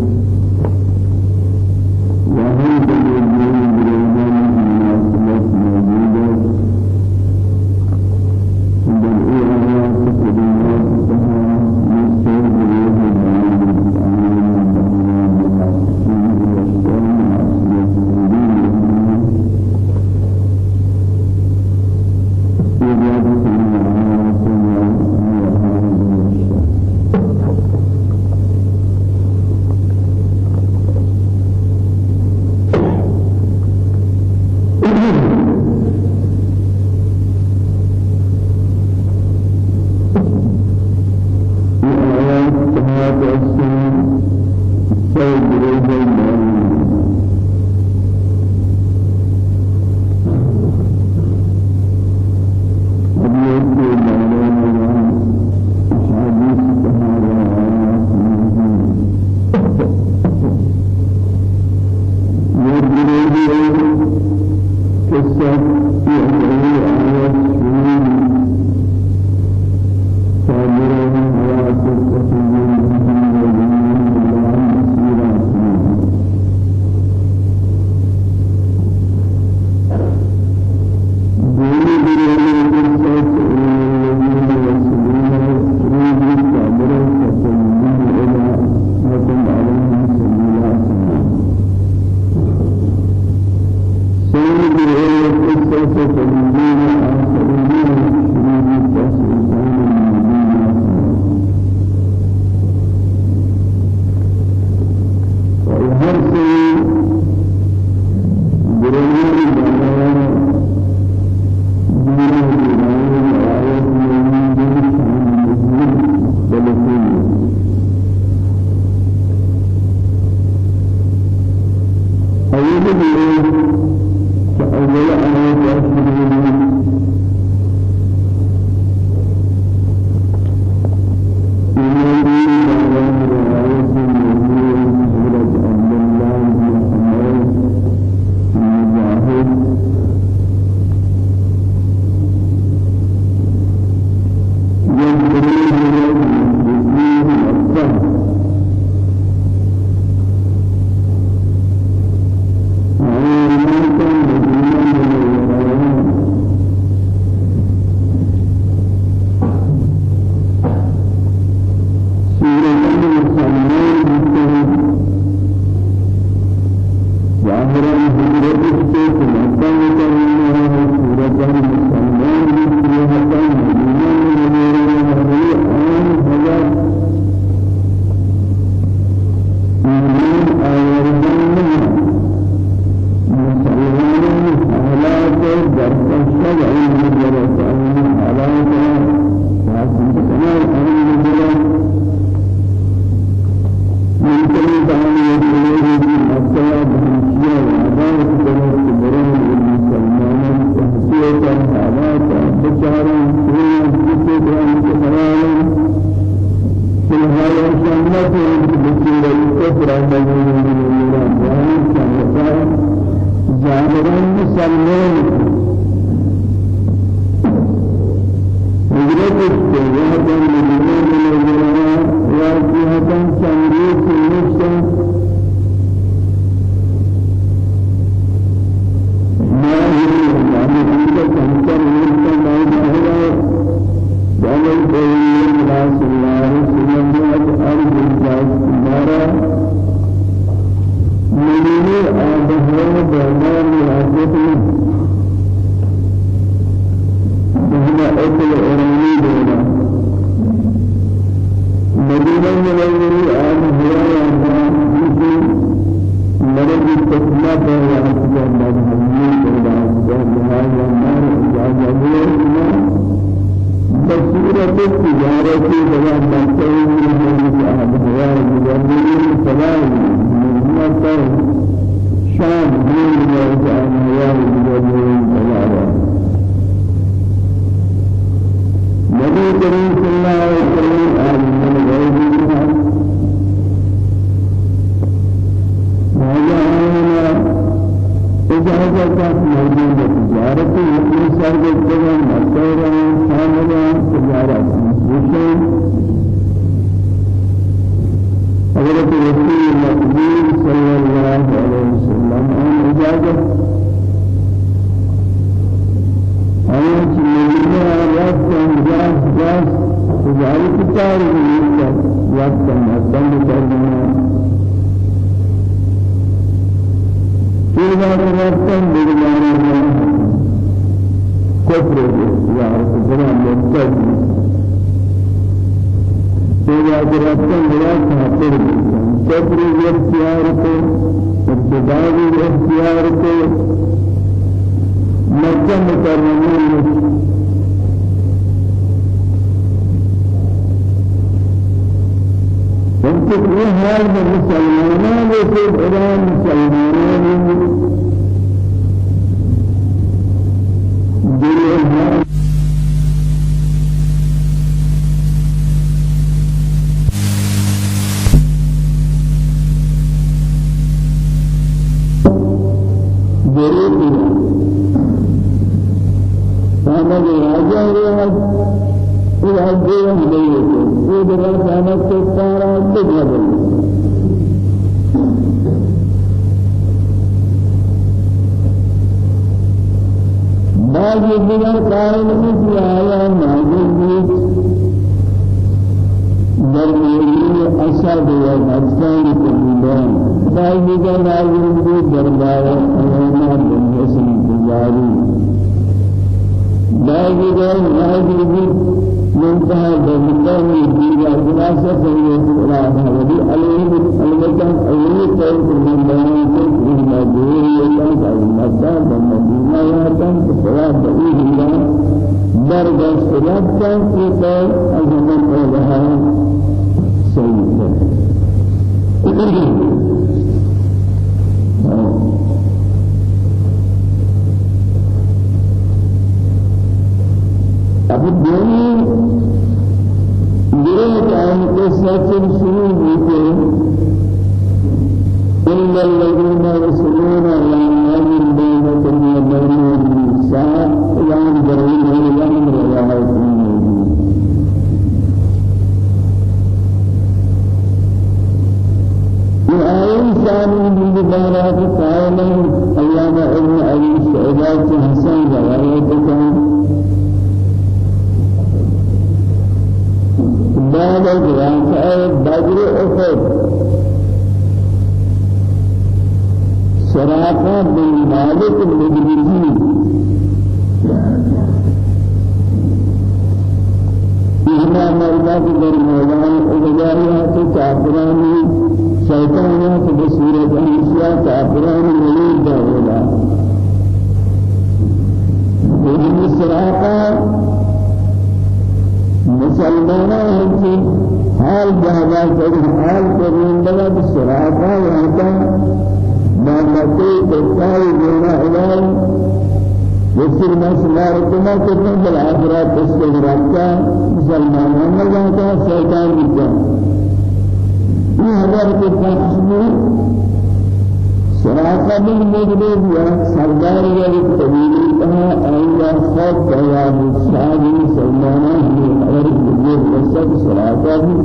سردار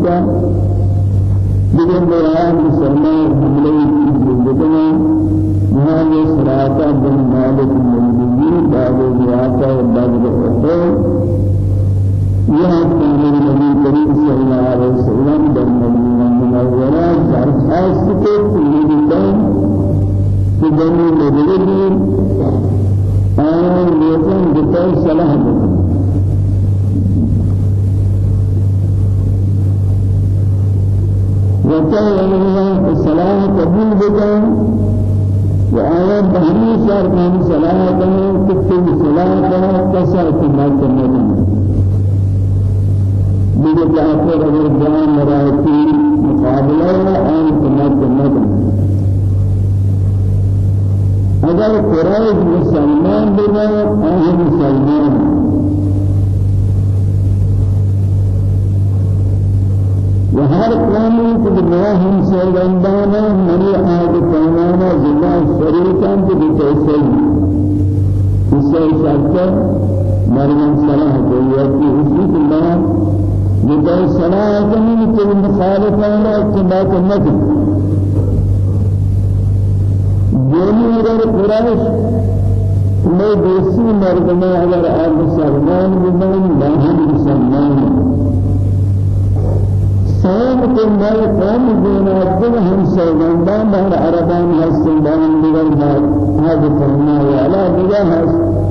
کا لیکن بیان مسلمان کی جتنا مہانے سراتا بن مالک ملگی باب الریاضہ و باب الحقوق یہ کان نبی کریم صلی اللہ علیہ وسلم در مدینہ منورہ درخواست کے لیے کہ بنی مدینہ آن لیکن بطور صلاح بکن وكان الله الصلاة قبول بكم وآيات بهني شهر من صلاة تكتب صلاة كسر كما كنا بيجي آخر أگر جان مراتي مقابلة آن كما كنا اگر قرآن مسلمان بنا آن مسلمان وهر قوم كبرهم سيدانا مني آد قومانا زلا شريكا بتوسل إسي شرطة مرمن صلاح قوياتي إسي الله. بتوسل صلاح كمين كل مخالفانا اتباك النبي. دوني اگر قرآن میں دیسی مردمہ اگر آپ مسلمان بنائیں لاہم مسلمان کے مال قوم دینا دل ہم سوگندان بہر عربان ہستن بہن دیگر بات حاض فرما والا دیگر ہست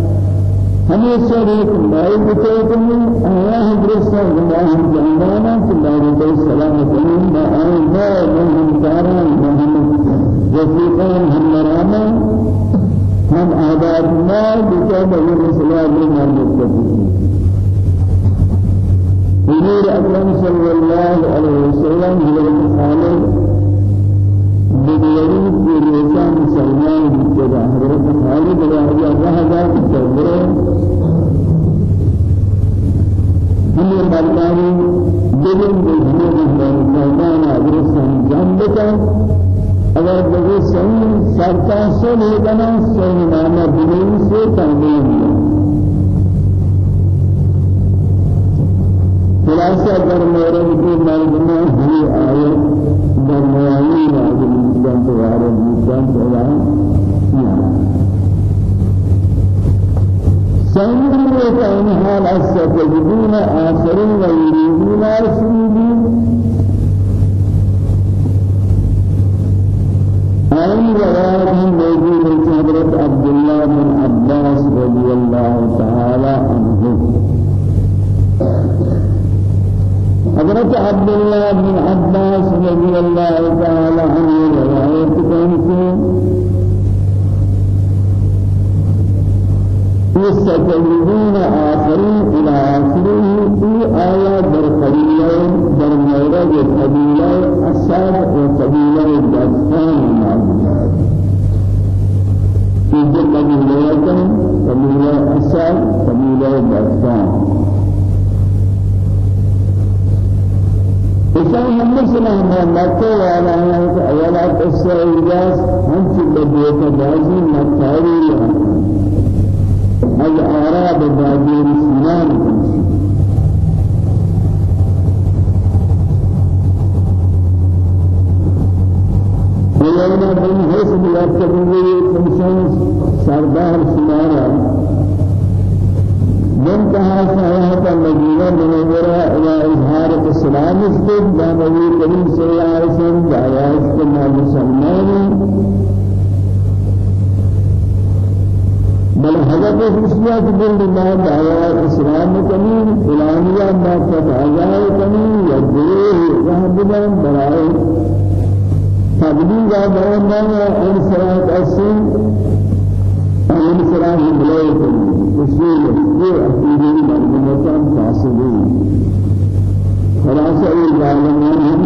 ہمیشہ ایک مائی بتے کمی آیا حضرت صلی اللہ وسلم کہ اللہ علیہ السلام کریم با آئی ما من ہمکاران من رفیقان ہم مراما ہم آباد مال بکا بہر صلی اللہ علیہ وسلم حضور اکرم صلی اللہ علیہ وسلم خالد بدوری کی روزہ مسلمان بجدا حضرت خالد رضی اللہ عنہ تصور ہمیں مردانی دلن بجنے میدان حضرت سنجام بکا۔ اگر بجے سن سرتا سے لے گنا سن نامہ دلن سے تنبیہ خلاصہ در مورد کی مردمہ ہی آیت در موانی نازل جن دوارا جن دوارا سنگر كان حال السجدون آخرين ويريدون رسولين. أي رواية موجود حضرت عبد الله بن عباس رضي الله تعالى حضرت عبد الله بن عباس رضي الله تعالى عنه رواية كنسي يستجيبون آخرين إلى آخره في آيات در قبيلة در مورد قبيلة أساد وقبيلة دستان في قبيلة قبيلة أساد قبيلة دستان إنسان هم مثل هم مكة ولا ولا قصة إجاز هم في البيت جازي مكاري هذا أعراب بادي السنان ولما بين حسن يرتبون إنسان سردار سمارا منتهى ساعات المدينة منورة إلى إظهار الإسلام استد نبي كريم صلى الله عليه وسلم دعوة استماع مسلمان بل حضرت مسلمات بل ما دعوة الإسلام كمين فلانية ما فتعجاه كمين يدعوه رهبنا برائه تبليغ دعوانا إنسان أسين إنسان بلايه اصول یہ عقیدے مرمتان فاصلين خلاصہ العالمین ہم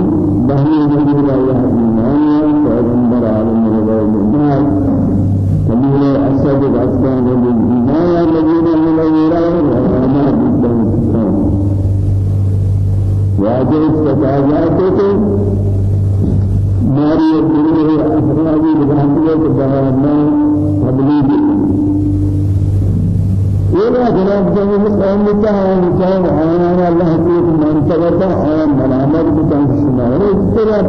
بہنی جمعہ اللہ ایمان پیغمبر عالم الغیب قبيل أسد الأسبان والإيمان الذين من الولاء والعلماء بالدين واجب استطاعاتك ماري الدنيا أفرادي بحمدك بهانا قبلي ولا جناب جميع قوم تهان كان عيان الله في من تبتا عيان ملامت بکن شما اس طرح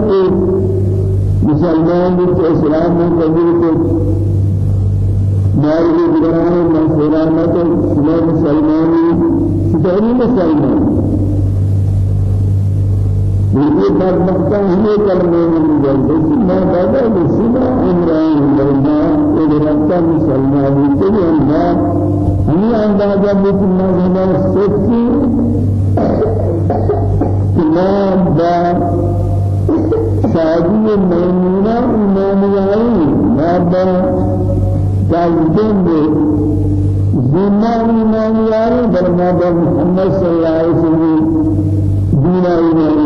مسلمان بھی اسلام میں قبول کو مارے گران مسلمان تو شما مسلمانی شما مسلمان یہ بدبختہ ہمیں کرنے میں جلد میں بابا مسلمہ عمران بلما ادرکتا مسلمانی کے لیے اللہ ہمیں اندازہ مسلمان ہمیں سچی امام با شادی میمونہ امام یائی ما با جلدن بے زمان امام یائی برما با محمد صلی اللہ علیہ وسلم دينا إلى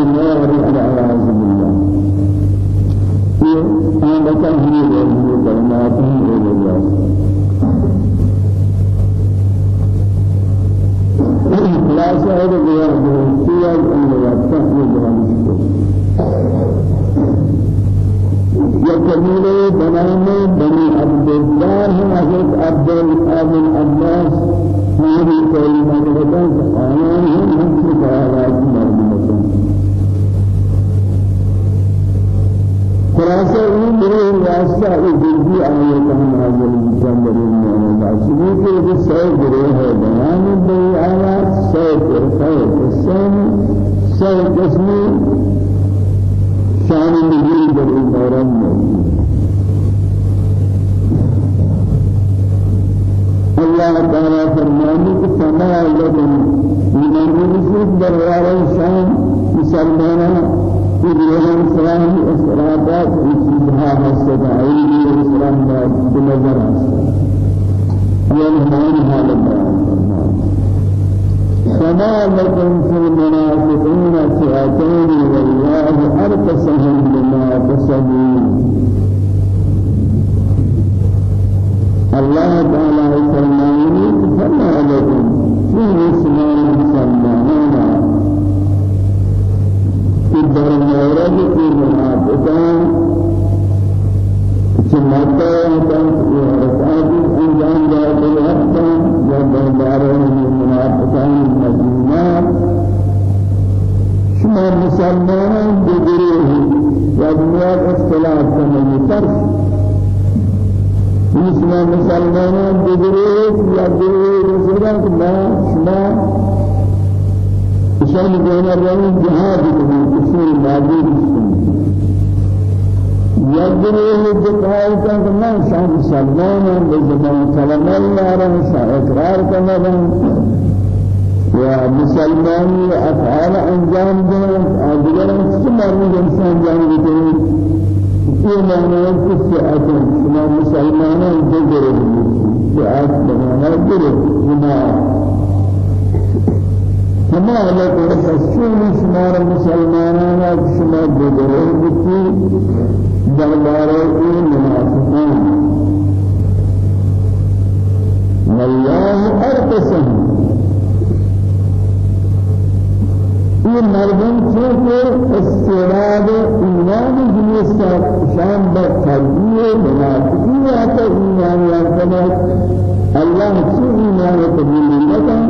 چو ایمان قبول نکن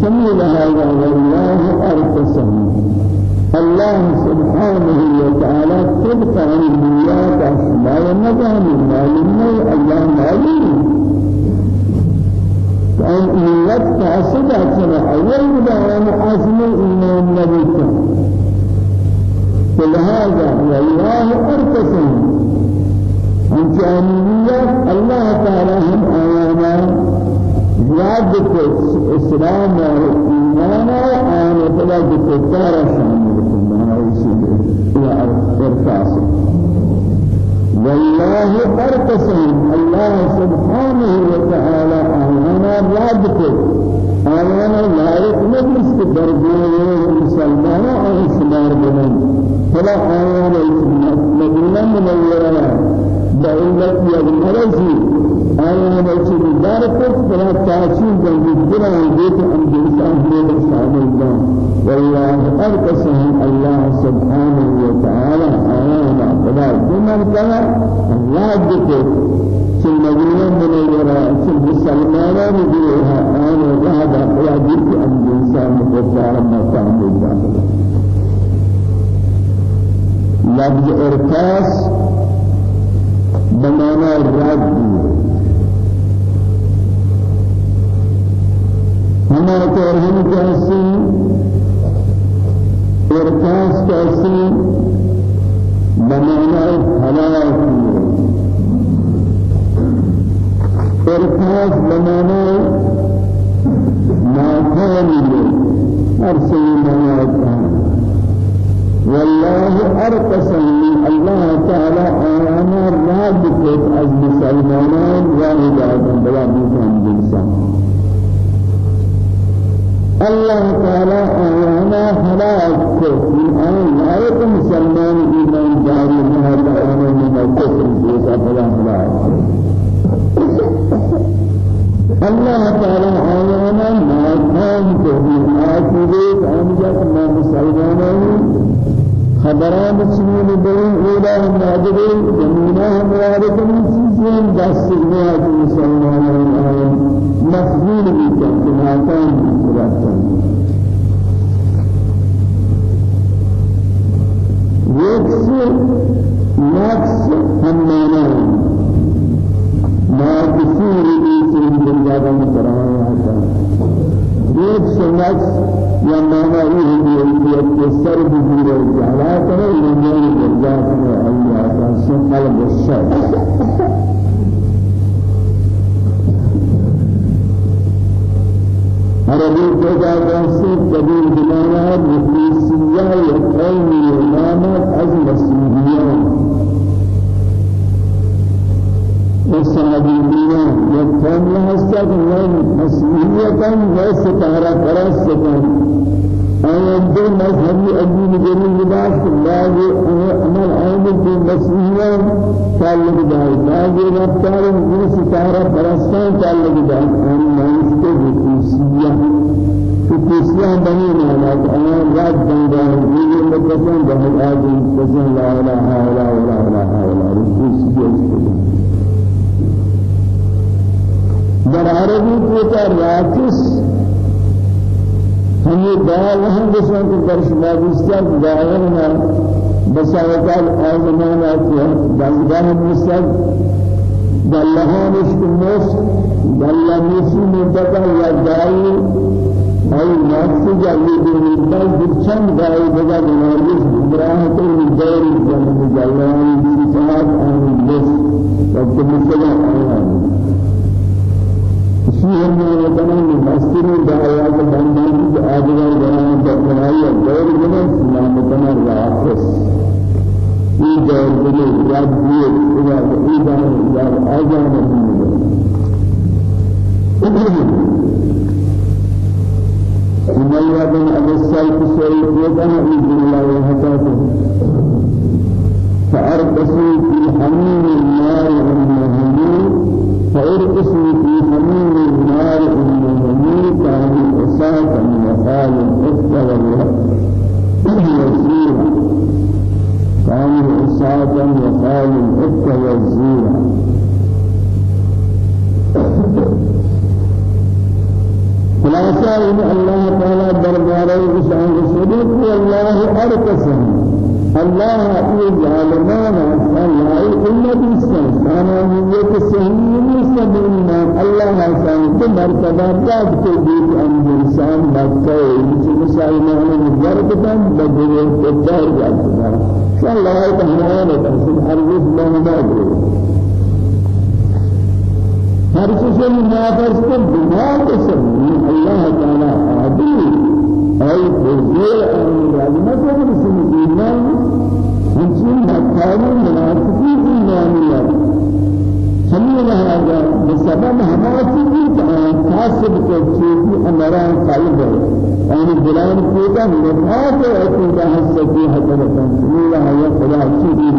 سمي هذا والله أرقسم الله سبحانه وتعالى صدق عن الدنيا كأسماء النظام المعلومة الله معلوم فأن إيلت فاسدة كما أول بداية محاسم الإيمان نبيك فلهذا والله أرقسم أن جانبية الله تعالى هم آيانا اور ایمان اور خدا کے کفار شامل اسی إلى ارفاس والله ارتسم الله سبحانه وتعالى آمنا یاد کو آمنا لائق مجلس دربار مسلمان اور اسلام بنن فلا آمنا مدینہ منورہ دولت یا مرضی. آیا بچی دار کچھ بڑا تأثیر جلدی بنا دیت انسان ہوئے شامل ہیں والله ارقسم الله سبحانه وتعالى آیا خدا جمل کنا اللہ ذکر چل مدینہ منورہ چل مسلمانان دیہا آیا رہا خدا دیت کو چار مقام دے لفظ ارتاس بمعنى الرد ہمارا تو کیسی ارتاس کیسی بمعنى الحلاك ارتاس بمعنى ما كان أرسل معنى والله أرقصني الله تعالى آيانا راد كت از مسلمانان وهداية بلا بيسان جنسان الله تعالى آيانا هلاك كت من آيان آية مسلمان إيمان جاري مهتا آنا من الكفر جيسا فلا هلاك الله تعالى آيانا ما كان تهي آتي أنجت ما مسلمانان خبران بسمين بين إلى نادري جميعا موارد من سيزين دست نهاج مسلمان الآن مفهول بيتن كماتان بسرعتان يكسر نفس همانا ما كثير بيتن بالجابة مترانا يكسر نفس یا مانا یہ ہے کہ سر بھی رجالات ہے یہ رجالات ہے اللہ کا سفل بالشر عربی جاتا سے قبیل بنانا مفلیسیہ یا قومی امامت از مسیحیان يفهم لهستك من مسؤولية وستارة فرستك أنا دو مذهبي أجيب جميل لباس بعض عمل عامل في مسؤولية تعلق بها بعض رفتار من ستارة فرستان تعلق بها أنا ما يستوي خصوصية خصوصية بني مالك أنا رات بنجاه يجي متفهم بهذا الإنسان لا إله إلا الله ولا إله إلا الله. خصوصية در عربی کوتا راکس ہمیں دعا ہم جسوں کو در شما بستر دعوانا بساوکال آزمان آتی ہے دلگاہ مستر دلہانش کموس دلہ میسی مدتا یا دائی أي نفس جاي بالنسبة لجسم جاي بجا بنارس براهة الدار الجنة جاي بسمات عن الجس وقت مسلا من الكلام مفسر دعوات بندان آدمان جنان بقناية دور جنان سلام كنا راحس في دور جنان ياد بيت إلى إيمان ياد آجان سمية بن أبي السلف سيد وكان إذن الله وحكاته فأرقصوا في حميم النار والمهمين فأرقصوا في حميم النار والمهمين كانوا أساة وقال الأفضل والزيرة كانوا أساة وقال الأفضل والزيرة خلاصة إن الله تعالى درباره بشأن الصديق والله أرقصهم الله ظالمان الله إلا بالسن أنا نية سهيل سبيلنا الله سبحانه مرتبة بعد كبير أن إنسان مكة مسلمان مجرد بدر الدار جالسنا شاء الله تعالى تحسن أرجو الله ما هر چیز منافس کو بنا کے أي بزير أن لازمة رسول الإيمان هنشين مكان منافقين إيمانية سمينا هذا بسبب هماتي كاسب كتشيكي أمران قلبه يعني بلان كيدا نفاق أكيدا حسكي حتى سمينا هذا خدا شيء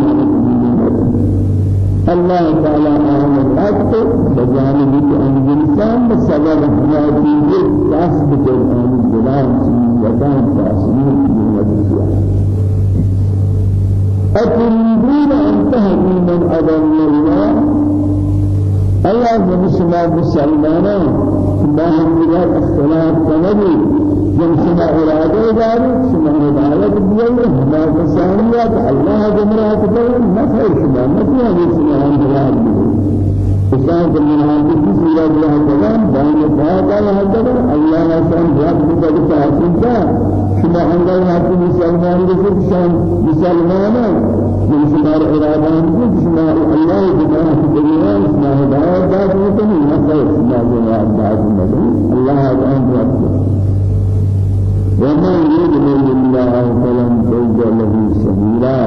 الله تعالى أعلم أكثر بجانب أن الإنسان بسبب هماتي كاسب كتشيكي بلان وكان فأسمين من الدنيا أتريدون أن تهدوا من أضل الله؟ الله بمسمى مسلمانا ما هم بلا اختلاف كنبي جن سمع إرادة داري سمع هداية تبديه ما تسانيات الله جمرات تبديه ما خير شما ما فيها بسنا عن جلال إسلام جمرات كسی را جلال جلال بان فاقا يهدد الله سان جاب بجد تحسين جا شما عندها هاتي مسلمان رسول شان مسلمانا من شمار إرادان كل شمار الله جمرات شما هداية ذات متنين ما خير جلال ذات متنين الله أعلم ومن يضلل الله فلن تجد له سبيلا.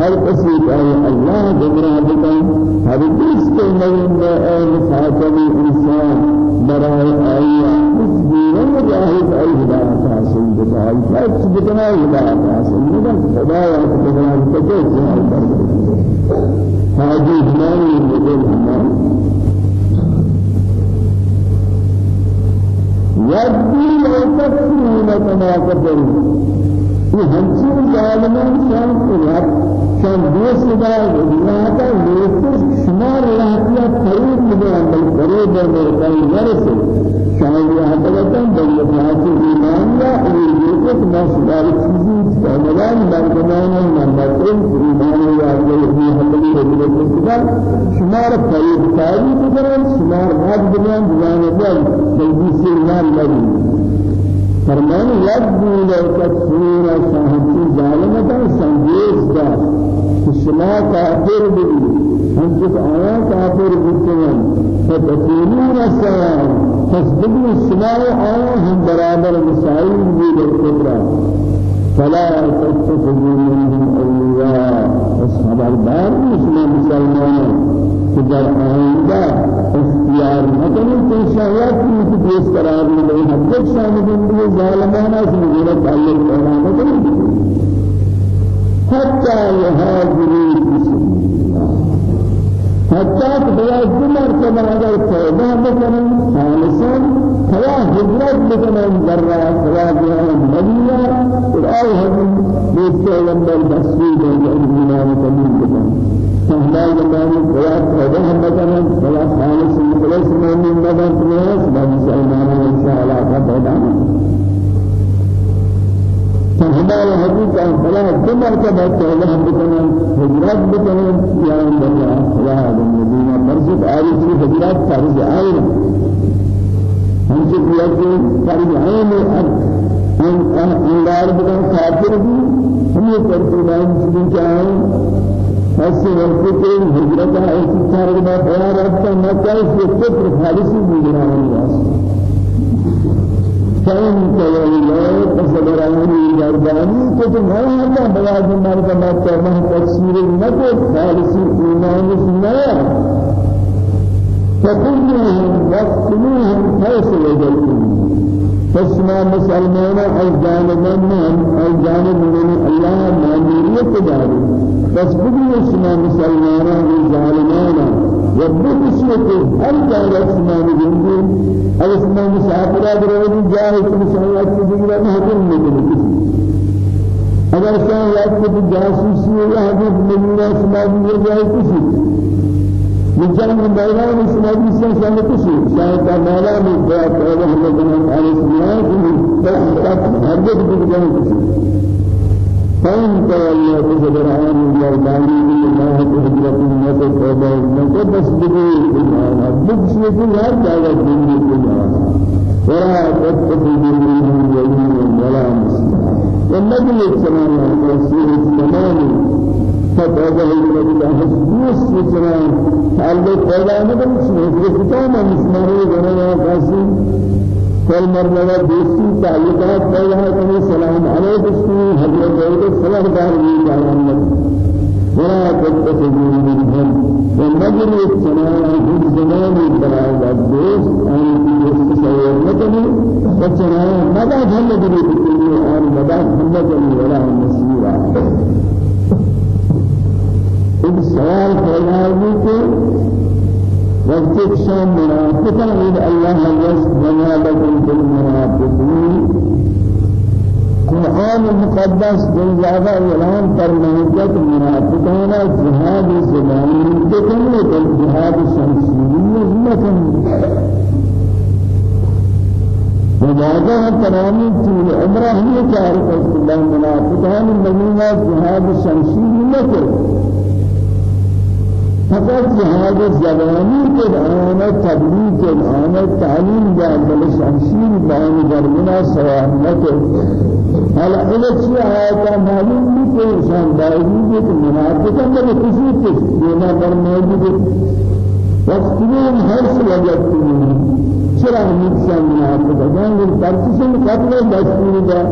هر کہ اللہ گمراہ بکن ہر کس کے نیم اے مخاطب إنسان؟ برائے آیا دیوان جاہد ای ہدایت حاصل بتا سچ بتنا ہدایت حاصل خدا یا خدا تکے جہاد کر حاجی ہماری مدل ہماری يبدي لو تكفرون كما كفروا. وهمشين ظالمان شان قرات شان دوس لدار دنيا ليس شمار لحظة فريد لدار بل فريد لدار ورسل شان لحظة بل يفعات الإيمان لا أريد ما سبار چیزی کاملان مردمان مردمان ایمان یا الله حمدی رجل الكتاب شمار فريد تاری بکرن شمار بعد دنیا دنیا بل بل سیمان لدی فرمان يبدو لو تكفرون صاحبي ظالمة سنجيز دا شما كافر بي هم جب آيا كافر بيتنا فتكونون سواء فاسبقوا السماء آيا هم برابر مسائل بي للكبرى فلا تتخذوا منهم أولياء أصحاب البار مسلم مسلمان کہ در آئندہ اختیار مکنی تو شاید کی پیش قرار ملے حد شامل بھی ظالمانہ سے میرا تعلق حتى يهاجروا في سبيل الله. حتى تبقى كما هذا التوبة مثلا خالصا فلا هجرت مثلا برا فلا جهة مدينة والآية هذه بيتكلم بالبسيط والإيمان كمين فهلا زمان ولا توبة مثلا ولا خالص مخلص مؤمن مثلا تمام سبحان مسلمان إن شاء الله. توبة فهلا الحديث عن فلا كما كما توبة مثلا هجرات مثلا يا الله يا المدينة فرزق آية في هجرات فرز آية هم شكلك فرز آية ان ان آن دار بدن كافر بھی ہم یہ کرتے ہیں کہ ایسے وقت کے ہجرت ہے ایسی چار بار بنا رکھتا نہ چاہے کہ فکر خالصی گزرا ہے فإن تولوا فصبراني جرداني كتب ما هذا بلاد المال كما تمام تفسير نقول خالص إيمان سنيا فكلهم وقتلوهم حيث وجدتم فاسمع مسلمان الجانب من الجانب من الله مأمورية داري بس بدي اسمع مسلمان الظالمان ربك اسمك هل كان اسمع جندي هل اسمع مسافر دروني جاهز مسلمان تجيبنا مهتم مثل اگر شان یاد کو جاسوسی یا حدیث مدینہ سماجی جائے کسی بجانب میدان اسماعیل سے شان کسی شاید مولا میں دعا کرے ہم نے علیہ السلام کی ہر ایک بجانب کسی فإن تولوا فجبران الجرداني بالله بهجرة الناس توبة الناس بس بدي الإيمان بكشف لا دعوة من الإيمان ولا منهم يمين ولا مسلما والنبي السلام عليه وسلم السلام فتوبة إلى السلام تعلق پیدا نہ کرے اس میں کتاب میں مسلمانوں جنہاں قاسم كل مرة دوستي تعلقات بينها كم سلام عليه دوستي حضرت داود سلام دار من جانب ولا تتخذوا منهم والنجم السماء في زمان البلاغ الدوست أن دوست سير مكني فالسماء مدى جنة بكل آن مدى جنة ولا مسيرا السؤال فلا وقت شام منافقا إذ الله يسمى لكم بالمنافقين قرآن المقدس من زیادہ إعلان فرمائے کہ منافقان جهاد زمانی بکنے تو جهاد شمسیری نکن لہذا تمامی طول ہمیں چار رسول اللہ منافقان مدینہ جہاد شمشیر نہ کرے فقط جهاد زبانی کے آنا تبلیغ کے آنا تعلیم جا بل شمشیر بان درمنا سوامت حال علت آیات معلوم نہیں کہ انسان باوجود کہ منافقہ میں کسی کے دینا پر موجود وقت میں ہر سے وجہ چرا انسان منافقہ جان پرچشن قتل دستور دا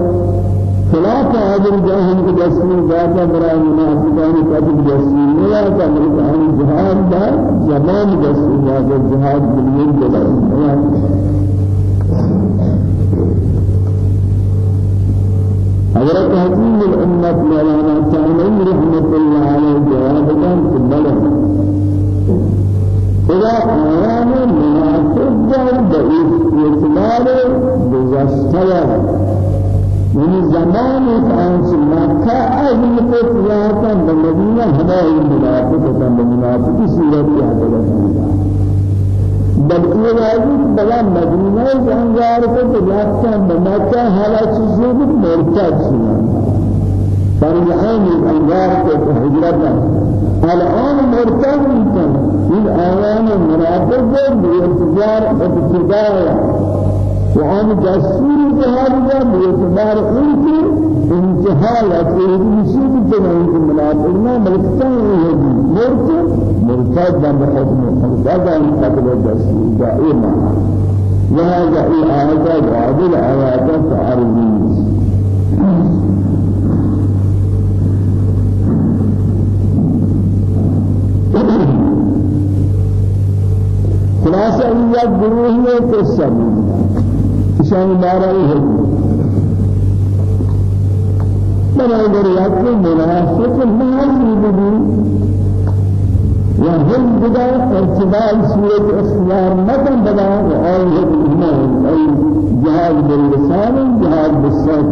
خلاف هذا الجاهل كجسم ذات برای منافقان قد جسم ولا كمرقان جهاد دا زمان جسم ذات جهاد بالمين جلال حضرت حكيم الأمة مولانا تعلم رحمة الله عليه جواب كان في البلد إذا آيان منافق ضعيف يتمال بزشتها یعنی زمان کانس مکہ اہل کو تیاتا بمدینہ ہدای منافق تا منافق صورت یاد رکھنا بلکہ واجب بلا مدینہ جنگار کو تیاتا بمکہ حالا چیزیں بھی مرتد سنا فرجعان الانگار کو حجرتا الان مرتد انتن آن آیان منافق بارتجار ابتداء وعن دستور جهاد باعتبار انك انتهاء التنسيب جنائي المنافقين ملكتان يهدي مرتد مرتد بحكم هذا قبل الدستور دائما وهذا الآيات بعض الآيات تعرضين خلاصة إياك بروحية تسمى شان بارای ہے بنا اگر یاد منافق نازل بھی وهم بدا ارتباط سورة اختيار مدن بدا وآل الإيمان أي جهاد باللسان جهاد بالصوت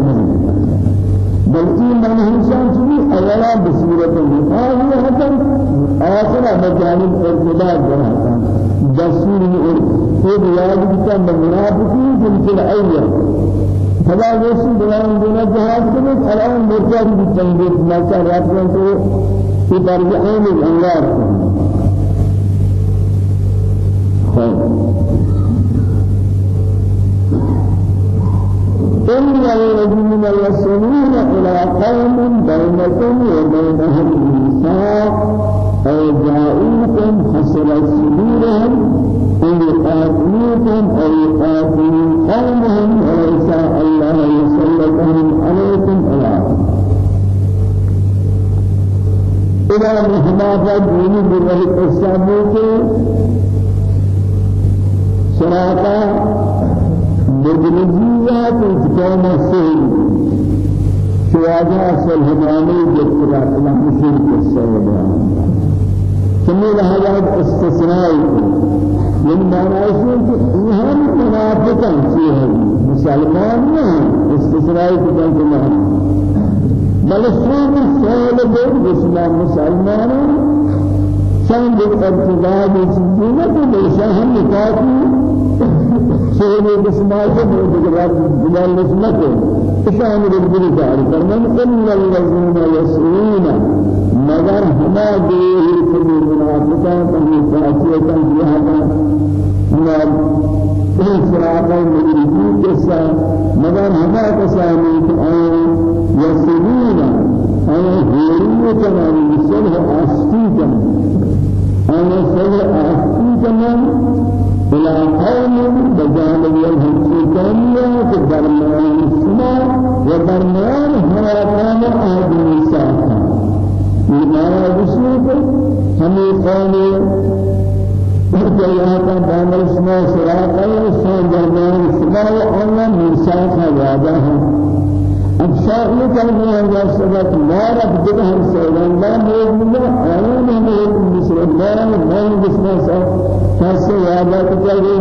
بلکہ من إنسان چلی أولا بصورت النفاق وحتم آخر مجانب ارتباط جهاتا دستور خود یاد بکن به منافقین جنس الأول فلا يسوع بلان دون جهاد كنت الآن مرجع بالتنبيه ما كان راتبان تو في ترجعين الأنوار إن الذين يصلون إلى قوم بينكم وبينهم ميثاق أو جاءوكم حسرت صدورهم أن يقاتلوكم أو يقاتلوا قومهم وليس الله يسلطهم عليكم ألا إلى محمد ديني بالله الإسلامي صراطا بدنجيات كون السيد. شواجه سلهماني جبتنا الله مسير السيد ثم لهذا استثناء من معناه کہ ہم منافقان سے مسلمان نہیں استثناء کے بل سوق سال بيت مسلمان مسلمان شان بالارتداد سنة ليس هم نكافي سيد مسلمان سے بجواب بلال نسمت شان بالبلد فرمان إلا الذين يسرون مگر ہما دیہی فاسیتاں جہاں ہمار اس صراط المجرمین کے ساتھ مگر آئیں یسیدون آئیں ہیرین کنانی صلح آستی کنن آئیں صلح آستی کنن إلى قوم بجانب الحقيقانية في درمان السماء ودرمان هواكان آدم ساحة ایمان رسول ہمیں قوم جلاتا بامر اسما سراقا سان درمیان اسما و آنا مرساقا یادا ہے اب شاہی کرنے ہیں یا سبت مارک جگہ ہم سیدان لا موجود آیان ہمیں مصر اللہ مان بسما سا کیسے یادا کتاگے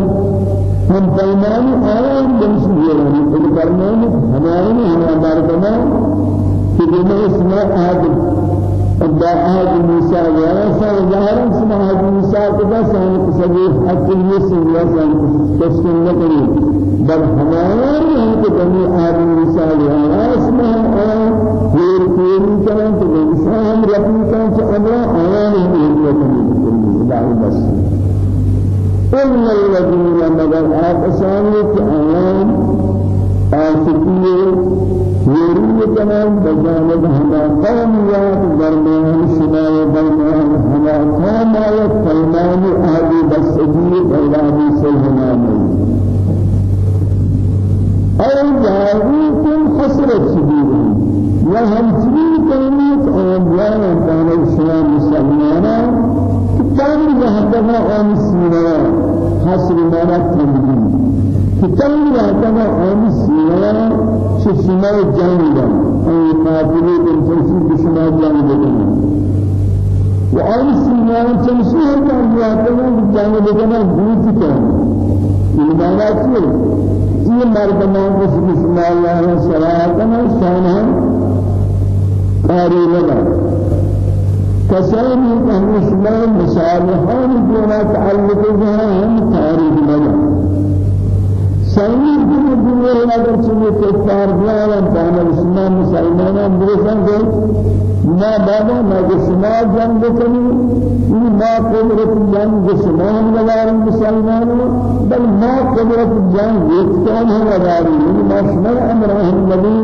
ہم پیمانی آیان بمشن دیرانی خود کرنے ہمارے ہمارے الدعاء موسى ويسا ظاهرا سمع موسى كذا سان كسبي أكل يسوع يا سان كسكن لكني بل همانا هم كتني آدم مثال يا اسمه غير كل كلام تبصر ربي كان تأمر آيان هم لا بس إن الذين مدر آتساني كآيان آسكيه يريد كمان بجانب هما قوميات درمیان شمال درمیان هما قوم آیت کلمان آدی بسجی اولادی سلحنامی أو جاءوكم حسرت سبيلهم وهم سبيل كلمات أنبياء كان الإسلام مسلمانا؟ كتاب جهدها آم سينا مانا تنبيه كتاب جهدها آم سينا شما جنگ أي قافلة بالفرسي بشما جنگ بكنا وآن سيمان تمسيه كان يأتنا جنگ بكنا بيت كان إيمانا كير إيه مردمان بسم الله صلاة شانها قاري لنا. كسائر أهل الإسلام مصالحان دون تعلق بها هم لنا. سعيد بن الدنيا اگر چنی کفار بیان دان اسلام مسلمانان برسان گے ما بابا ما جسما جنگ کنی این ما قدرت جنگ جسمان لگارن مسلمانوں بل ما قدرت جنگ یکتان ہے لگاری یعنی ما شمر امرهم نبی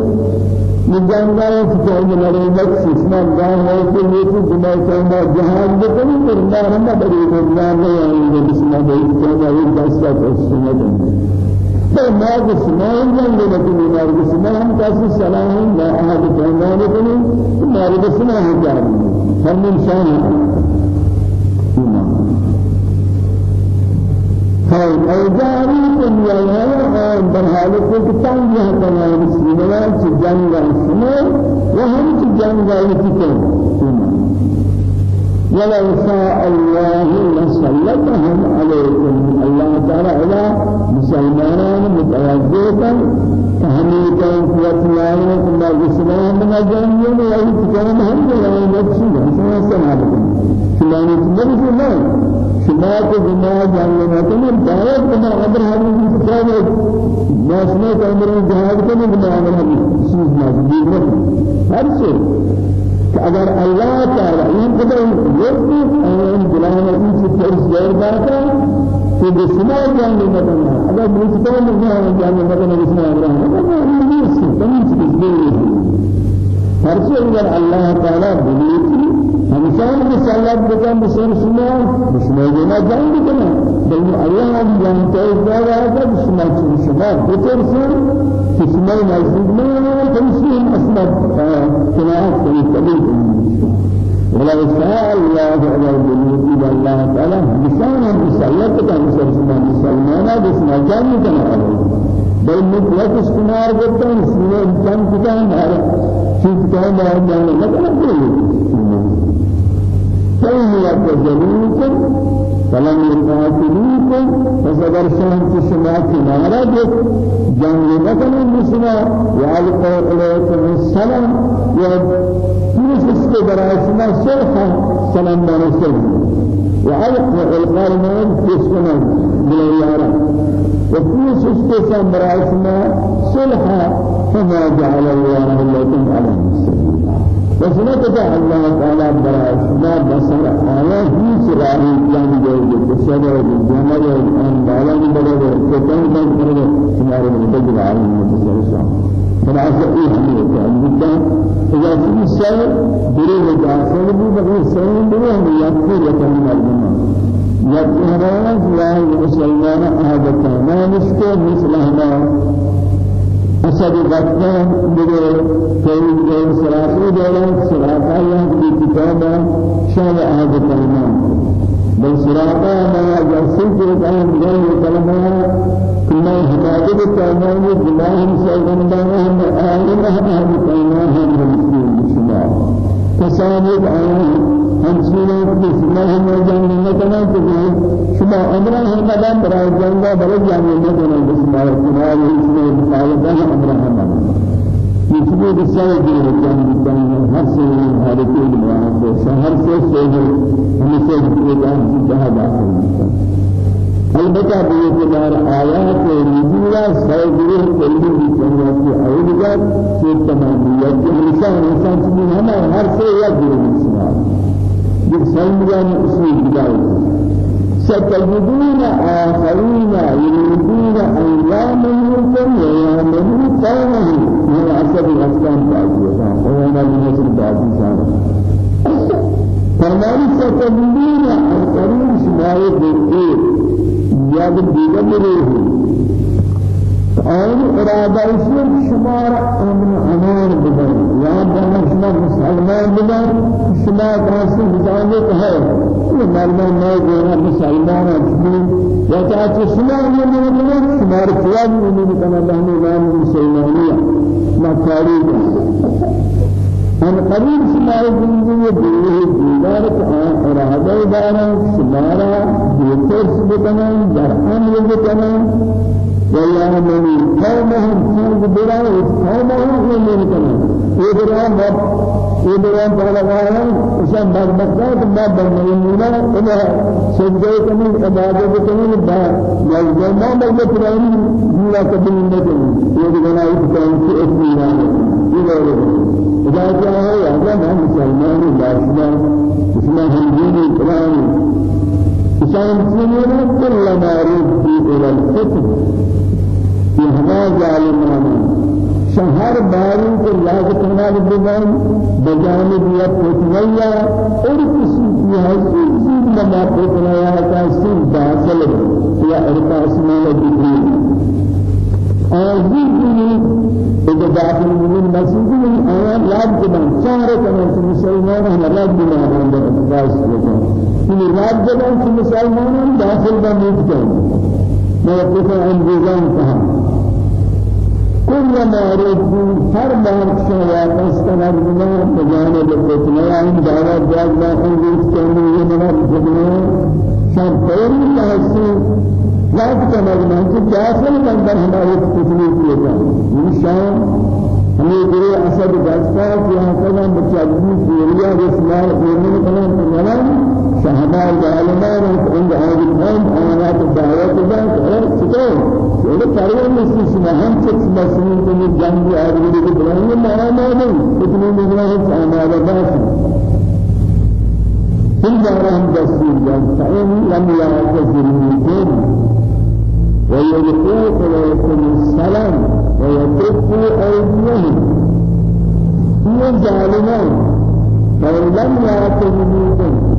ہے جو میرے وقت اسلام جان ہے کہ یہ تو جمعہ چاہتا جہاد بکنی پر نہ بڑی دنیا میں آئیں گے بسم اللہ وسلم دستا سنت تو ما بسمان جنگ لكن ما بسمان كاسي سلام لا أحد جنگان لكن ما بسمان جاري هم إنسان هاي أوجاري دنيا يا برحالة كتان يا كمان مسلمان تجنگ السماء وهم تجنگ الكتاب ولو شاء الله لسلطهم عليكم. الله تعالى إلى مسلمان متوجهة فهميكم وطلعوا ثم الإسلام من الجنة هم لا ينفسون سنة سنة فلان تمرس الله شما بنا جاننے میں تو میں دعوت بنا أمر ہم کتاب ما سمع أمر جہاد کو بنا أمر ہم چیز ما ہر سے اگر الله تعالى يقدر يوقف أن جلاله إيش فرس غير باتا في بسماء جانب مثلا اگر بسماء من جانب مثلا بسماء أمره هذا ما يمسك تمام سبيل فرس اگر الله تعالى بنيتي همشان مسلط بكم بسم سماء بسماء جنا جانب كنا بل الله جانب تعالى هذا بسماء سماء بترسل بسماء نزيد ما تمسين أسماء قناعات كريم ولو شاء الله على الجنود إلى الله تعالى بشان مسلط كان مسلمان مسلمانا بسماء جانب كنا بل مطلق استمار کرتے ہیں اس میں انسان کتا ہے ہمارا چیز کتا ہے ہمارا جاننے لگنا چاہیے فإن يتجلوكم فلم يقاتلوكم فصبر شهر تشما كنارا جت جنگ مكان المسنا وعلقوا إليكم السلام وكيف استبراشنا سلحا سلام دانا سلام وعلقوا إلقاء الموت تسكنا بالعيارة وكيف استبراشنا سلحا فما جعل الله لكم جاي بسبب الجمال أن بالا من بلد كتان كان بلد سمار عالم متصل فلا أسأل هم يتعلم جدا إذا في سر بري وجاسل بي بقي سر بري هم يكفي يتعلم الجمال يكفي هذا الله مسلمان هذا كمان اسكو مثل هذا أسد بطن بده كل كل سلاسل دولا سلاسل الله في كتابه شان هذا سلاسل ما جسد كلام غير كلام كما هداية الكلام جماعة سيدنا دعوهم آلهم هم المسلمين آيات ہم سینے کی سنا ہم جان نہ کرنا تو شما أمرا ہم مدام برائے جانگا بڑے جانے نہ کرنا بسم اللہ الرحمن الرحیم کتنے کے سارے دیر جان جان ہر سے ہر کے بیان سے شہر سے سے ہم سے بیان کی جہاد حاصل البتہ یہ کہ دار آیا کہ نزولا سارے دیر قلبی کی جان کی اول جان سے تمام یہ کہ انسان انسان سے ہم ہر سے یا دیر سے یہ سنگ جان اس میں بدائی ستجدون آخرين يريدون أن يعملوكم ويعملوا قومه من أسد الأسلام بعضها وهو من نسل بعض فرمان ستجدون آخرين شمائي بالإيه يا بروه آن اراده ایشون شما را امن أمان بدن یا بنا شما مسلمان بدن شما بجانه که ہے یہ مرمان نہ گونا مسلمان اجمی یا چاہتے شما یہ بدن شما قیام نہیں کنا بہنے نام مسلمانیہ مکاری آن قریب شما زندگی دیوه دیدار آن اراده دارن شما را بیترس بکنن درهم بکنن ويعملوا قومهم في براء قومهم يمين كمان إبراهيم رب إبراهيم فلقاهم إسان بدبختات ما بنينا إلا سجدة كمان عبادة كمان با يجمع ما بجد تراني لا نكمل يجمعنا إبراهيم في إبراهيم إذا جاء هذا ما مسلمان لا إسلام إسلام هم سنين كل ما رد إلى الفتن يهما ظالمان شهر بارين کے لاج کرنا بدان بجانب یا پوتنیا اور کسی کی حسی سید لما پوتنیا کا سید داخل. یا ارتا اسمان دکھی آزی کی إذا داخل من مسجد من آيات لاب جبان شهر كمان مسلمان هم لاب جبان عند الله لاب جبان مسلمان داخل بموت كان يقول عن جزان فهم كل ما ردوا هر بار شوا استمر بنا بجانب الفتنة يعني دعوة جاز ما أنجز كانوا يمنا بجنة شان فوري تحسين لا تكمل ما جاسل من در ہمارے فتنة کیتا انشاء ہمیں گرے اثر دستا کہ ہم مچاجی فیریا رسمال فیرنے کلام کلام شهداء العالمان عند هذه القوم آيات الدعوة ذات سكون ولا كارير مسلم سماهم شخص مسلم من جنب آدمی کے بلائیں ما ما نہیں اتنی نگراہ آمادہ باش ثم رحم دستور جان فإن لم يعتذروا ويلقوا إليكم السلام ويتركوا أيديهم هي ظالمان. فإن لم يعتذروا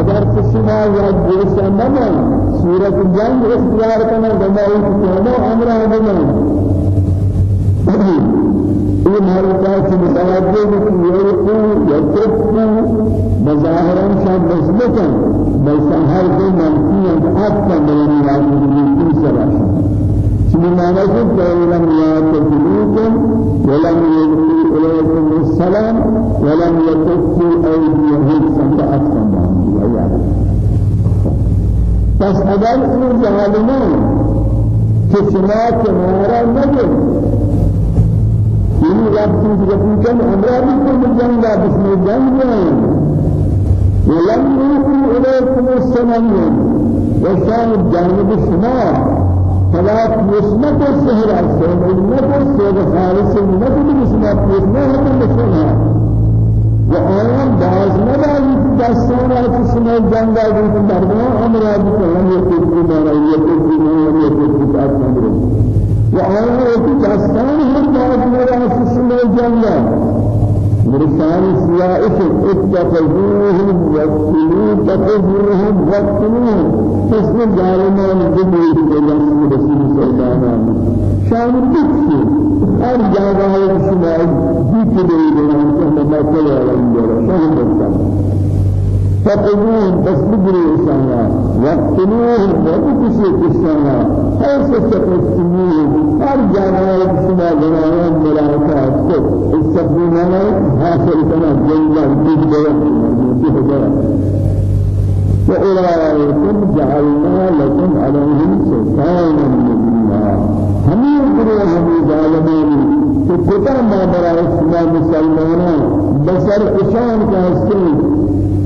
اگر کسی ما یا جیسا نمان صورت جنگ اختیار کرنا دمائی کتنا امرہ بمان یہ محلقات سے متوجہ کہ یرقو یترقو مظاہران شاہ مثبتا بلسا ہر دو منفیاں حتی ملنی راجی کی سراشا بمعنى لم يعتذروكم ولم يلقوا إليكم السلام ولم يكفوا أيديهم سبعتكم پس اگر این ظالمان که شما کنارا نگید این ربطی که بکنن امراضی کن جنگا بسم جنگ ولم يلقوا إليكم السلام. وشان جانب شما فلا نسمت السهر السهر نسمت السهر خالص نسمت نسمت نسمت نسمت وآيان باز نبالي دستان آتی سمال جنگا دیتن دربنا امرا بکلم یکتی مانا یکتی مانا یکتی کات نمرو وآيان ایتی دستان ہر باز نبالي سمال جنگا مرسان سيائف اتخذوهم وقتلوه اتخذوهم وقتلوهم فاسم الظالمان جميل بجانب رسول وسلم شان بكسي هر جاگہ ہے شما جیت دے دینا کہ میں چلے آ رہا ہوں شان بکسا فقدوهم بس بجري إسانا وقتلوهم وبكسي إسانا أيس تقسموهم أرجعنا بسما جنايا ملاكات استقبلنا وأولئكم جعلنا لكم عليهم سلطانا مبينا. همين قروا همين ظالمين کتا ما برای شما مسلمانان بسر اشان ہستی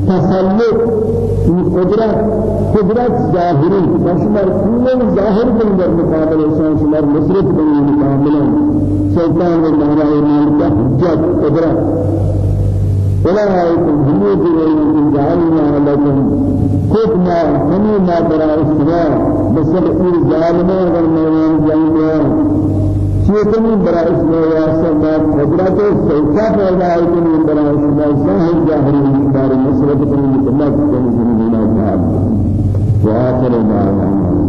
تسلط کی قدرت قدرت ظاہری بشمر کل ظاہر بن در مقابل اشان شمار مصرف بن مقابل و مہرائی مالکہ حجت قدرت. رأيتم هم جريم جعلنا لكم حكما همي ما براء السماء بسبب الظالمين والمؤمنين جميعا شيطان براء السماء يا سماء قدرت سيكا پیدا ہے کہ من براء السماء ظاہر ظاہر بار مسرت کرنے کی اللہ کی جنہ تعالی وآخر دعوانا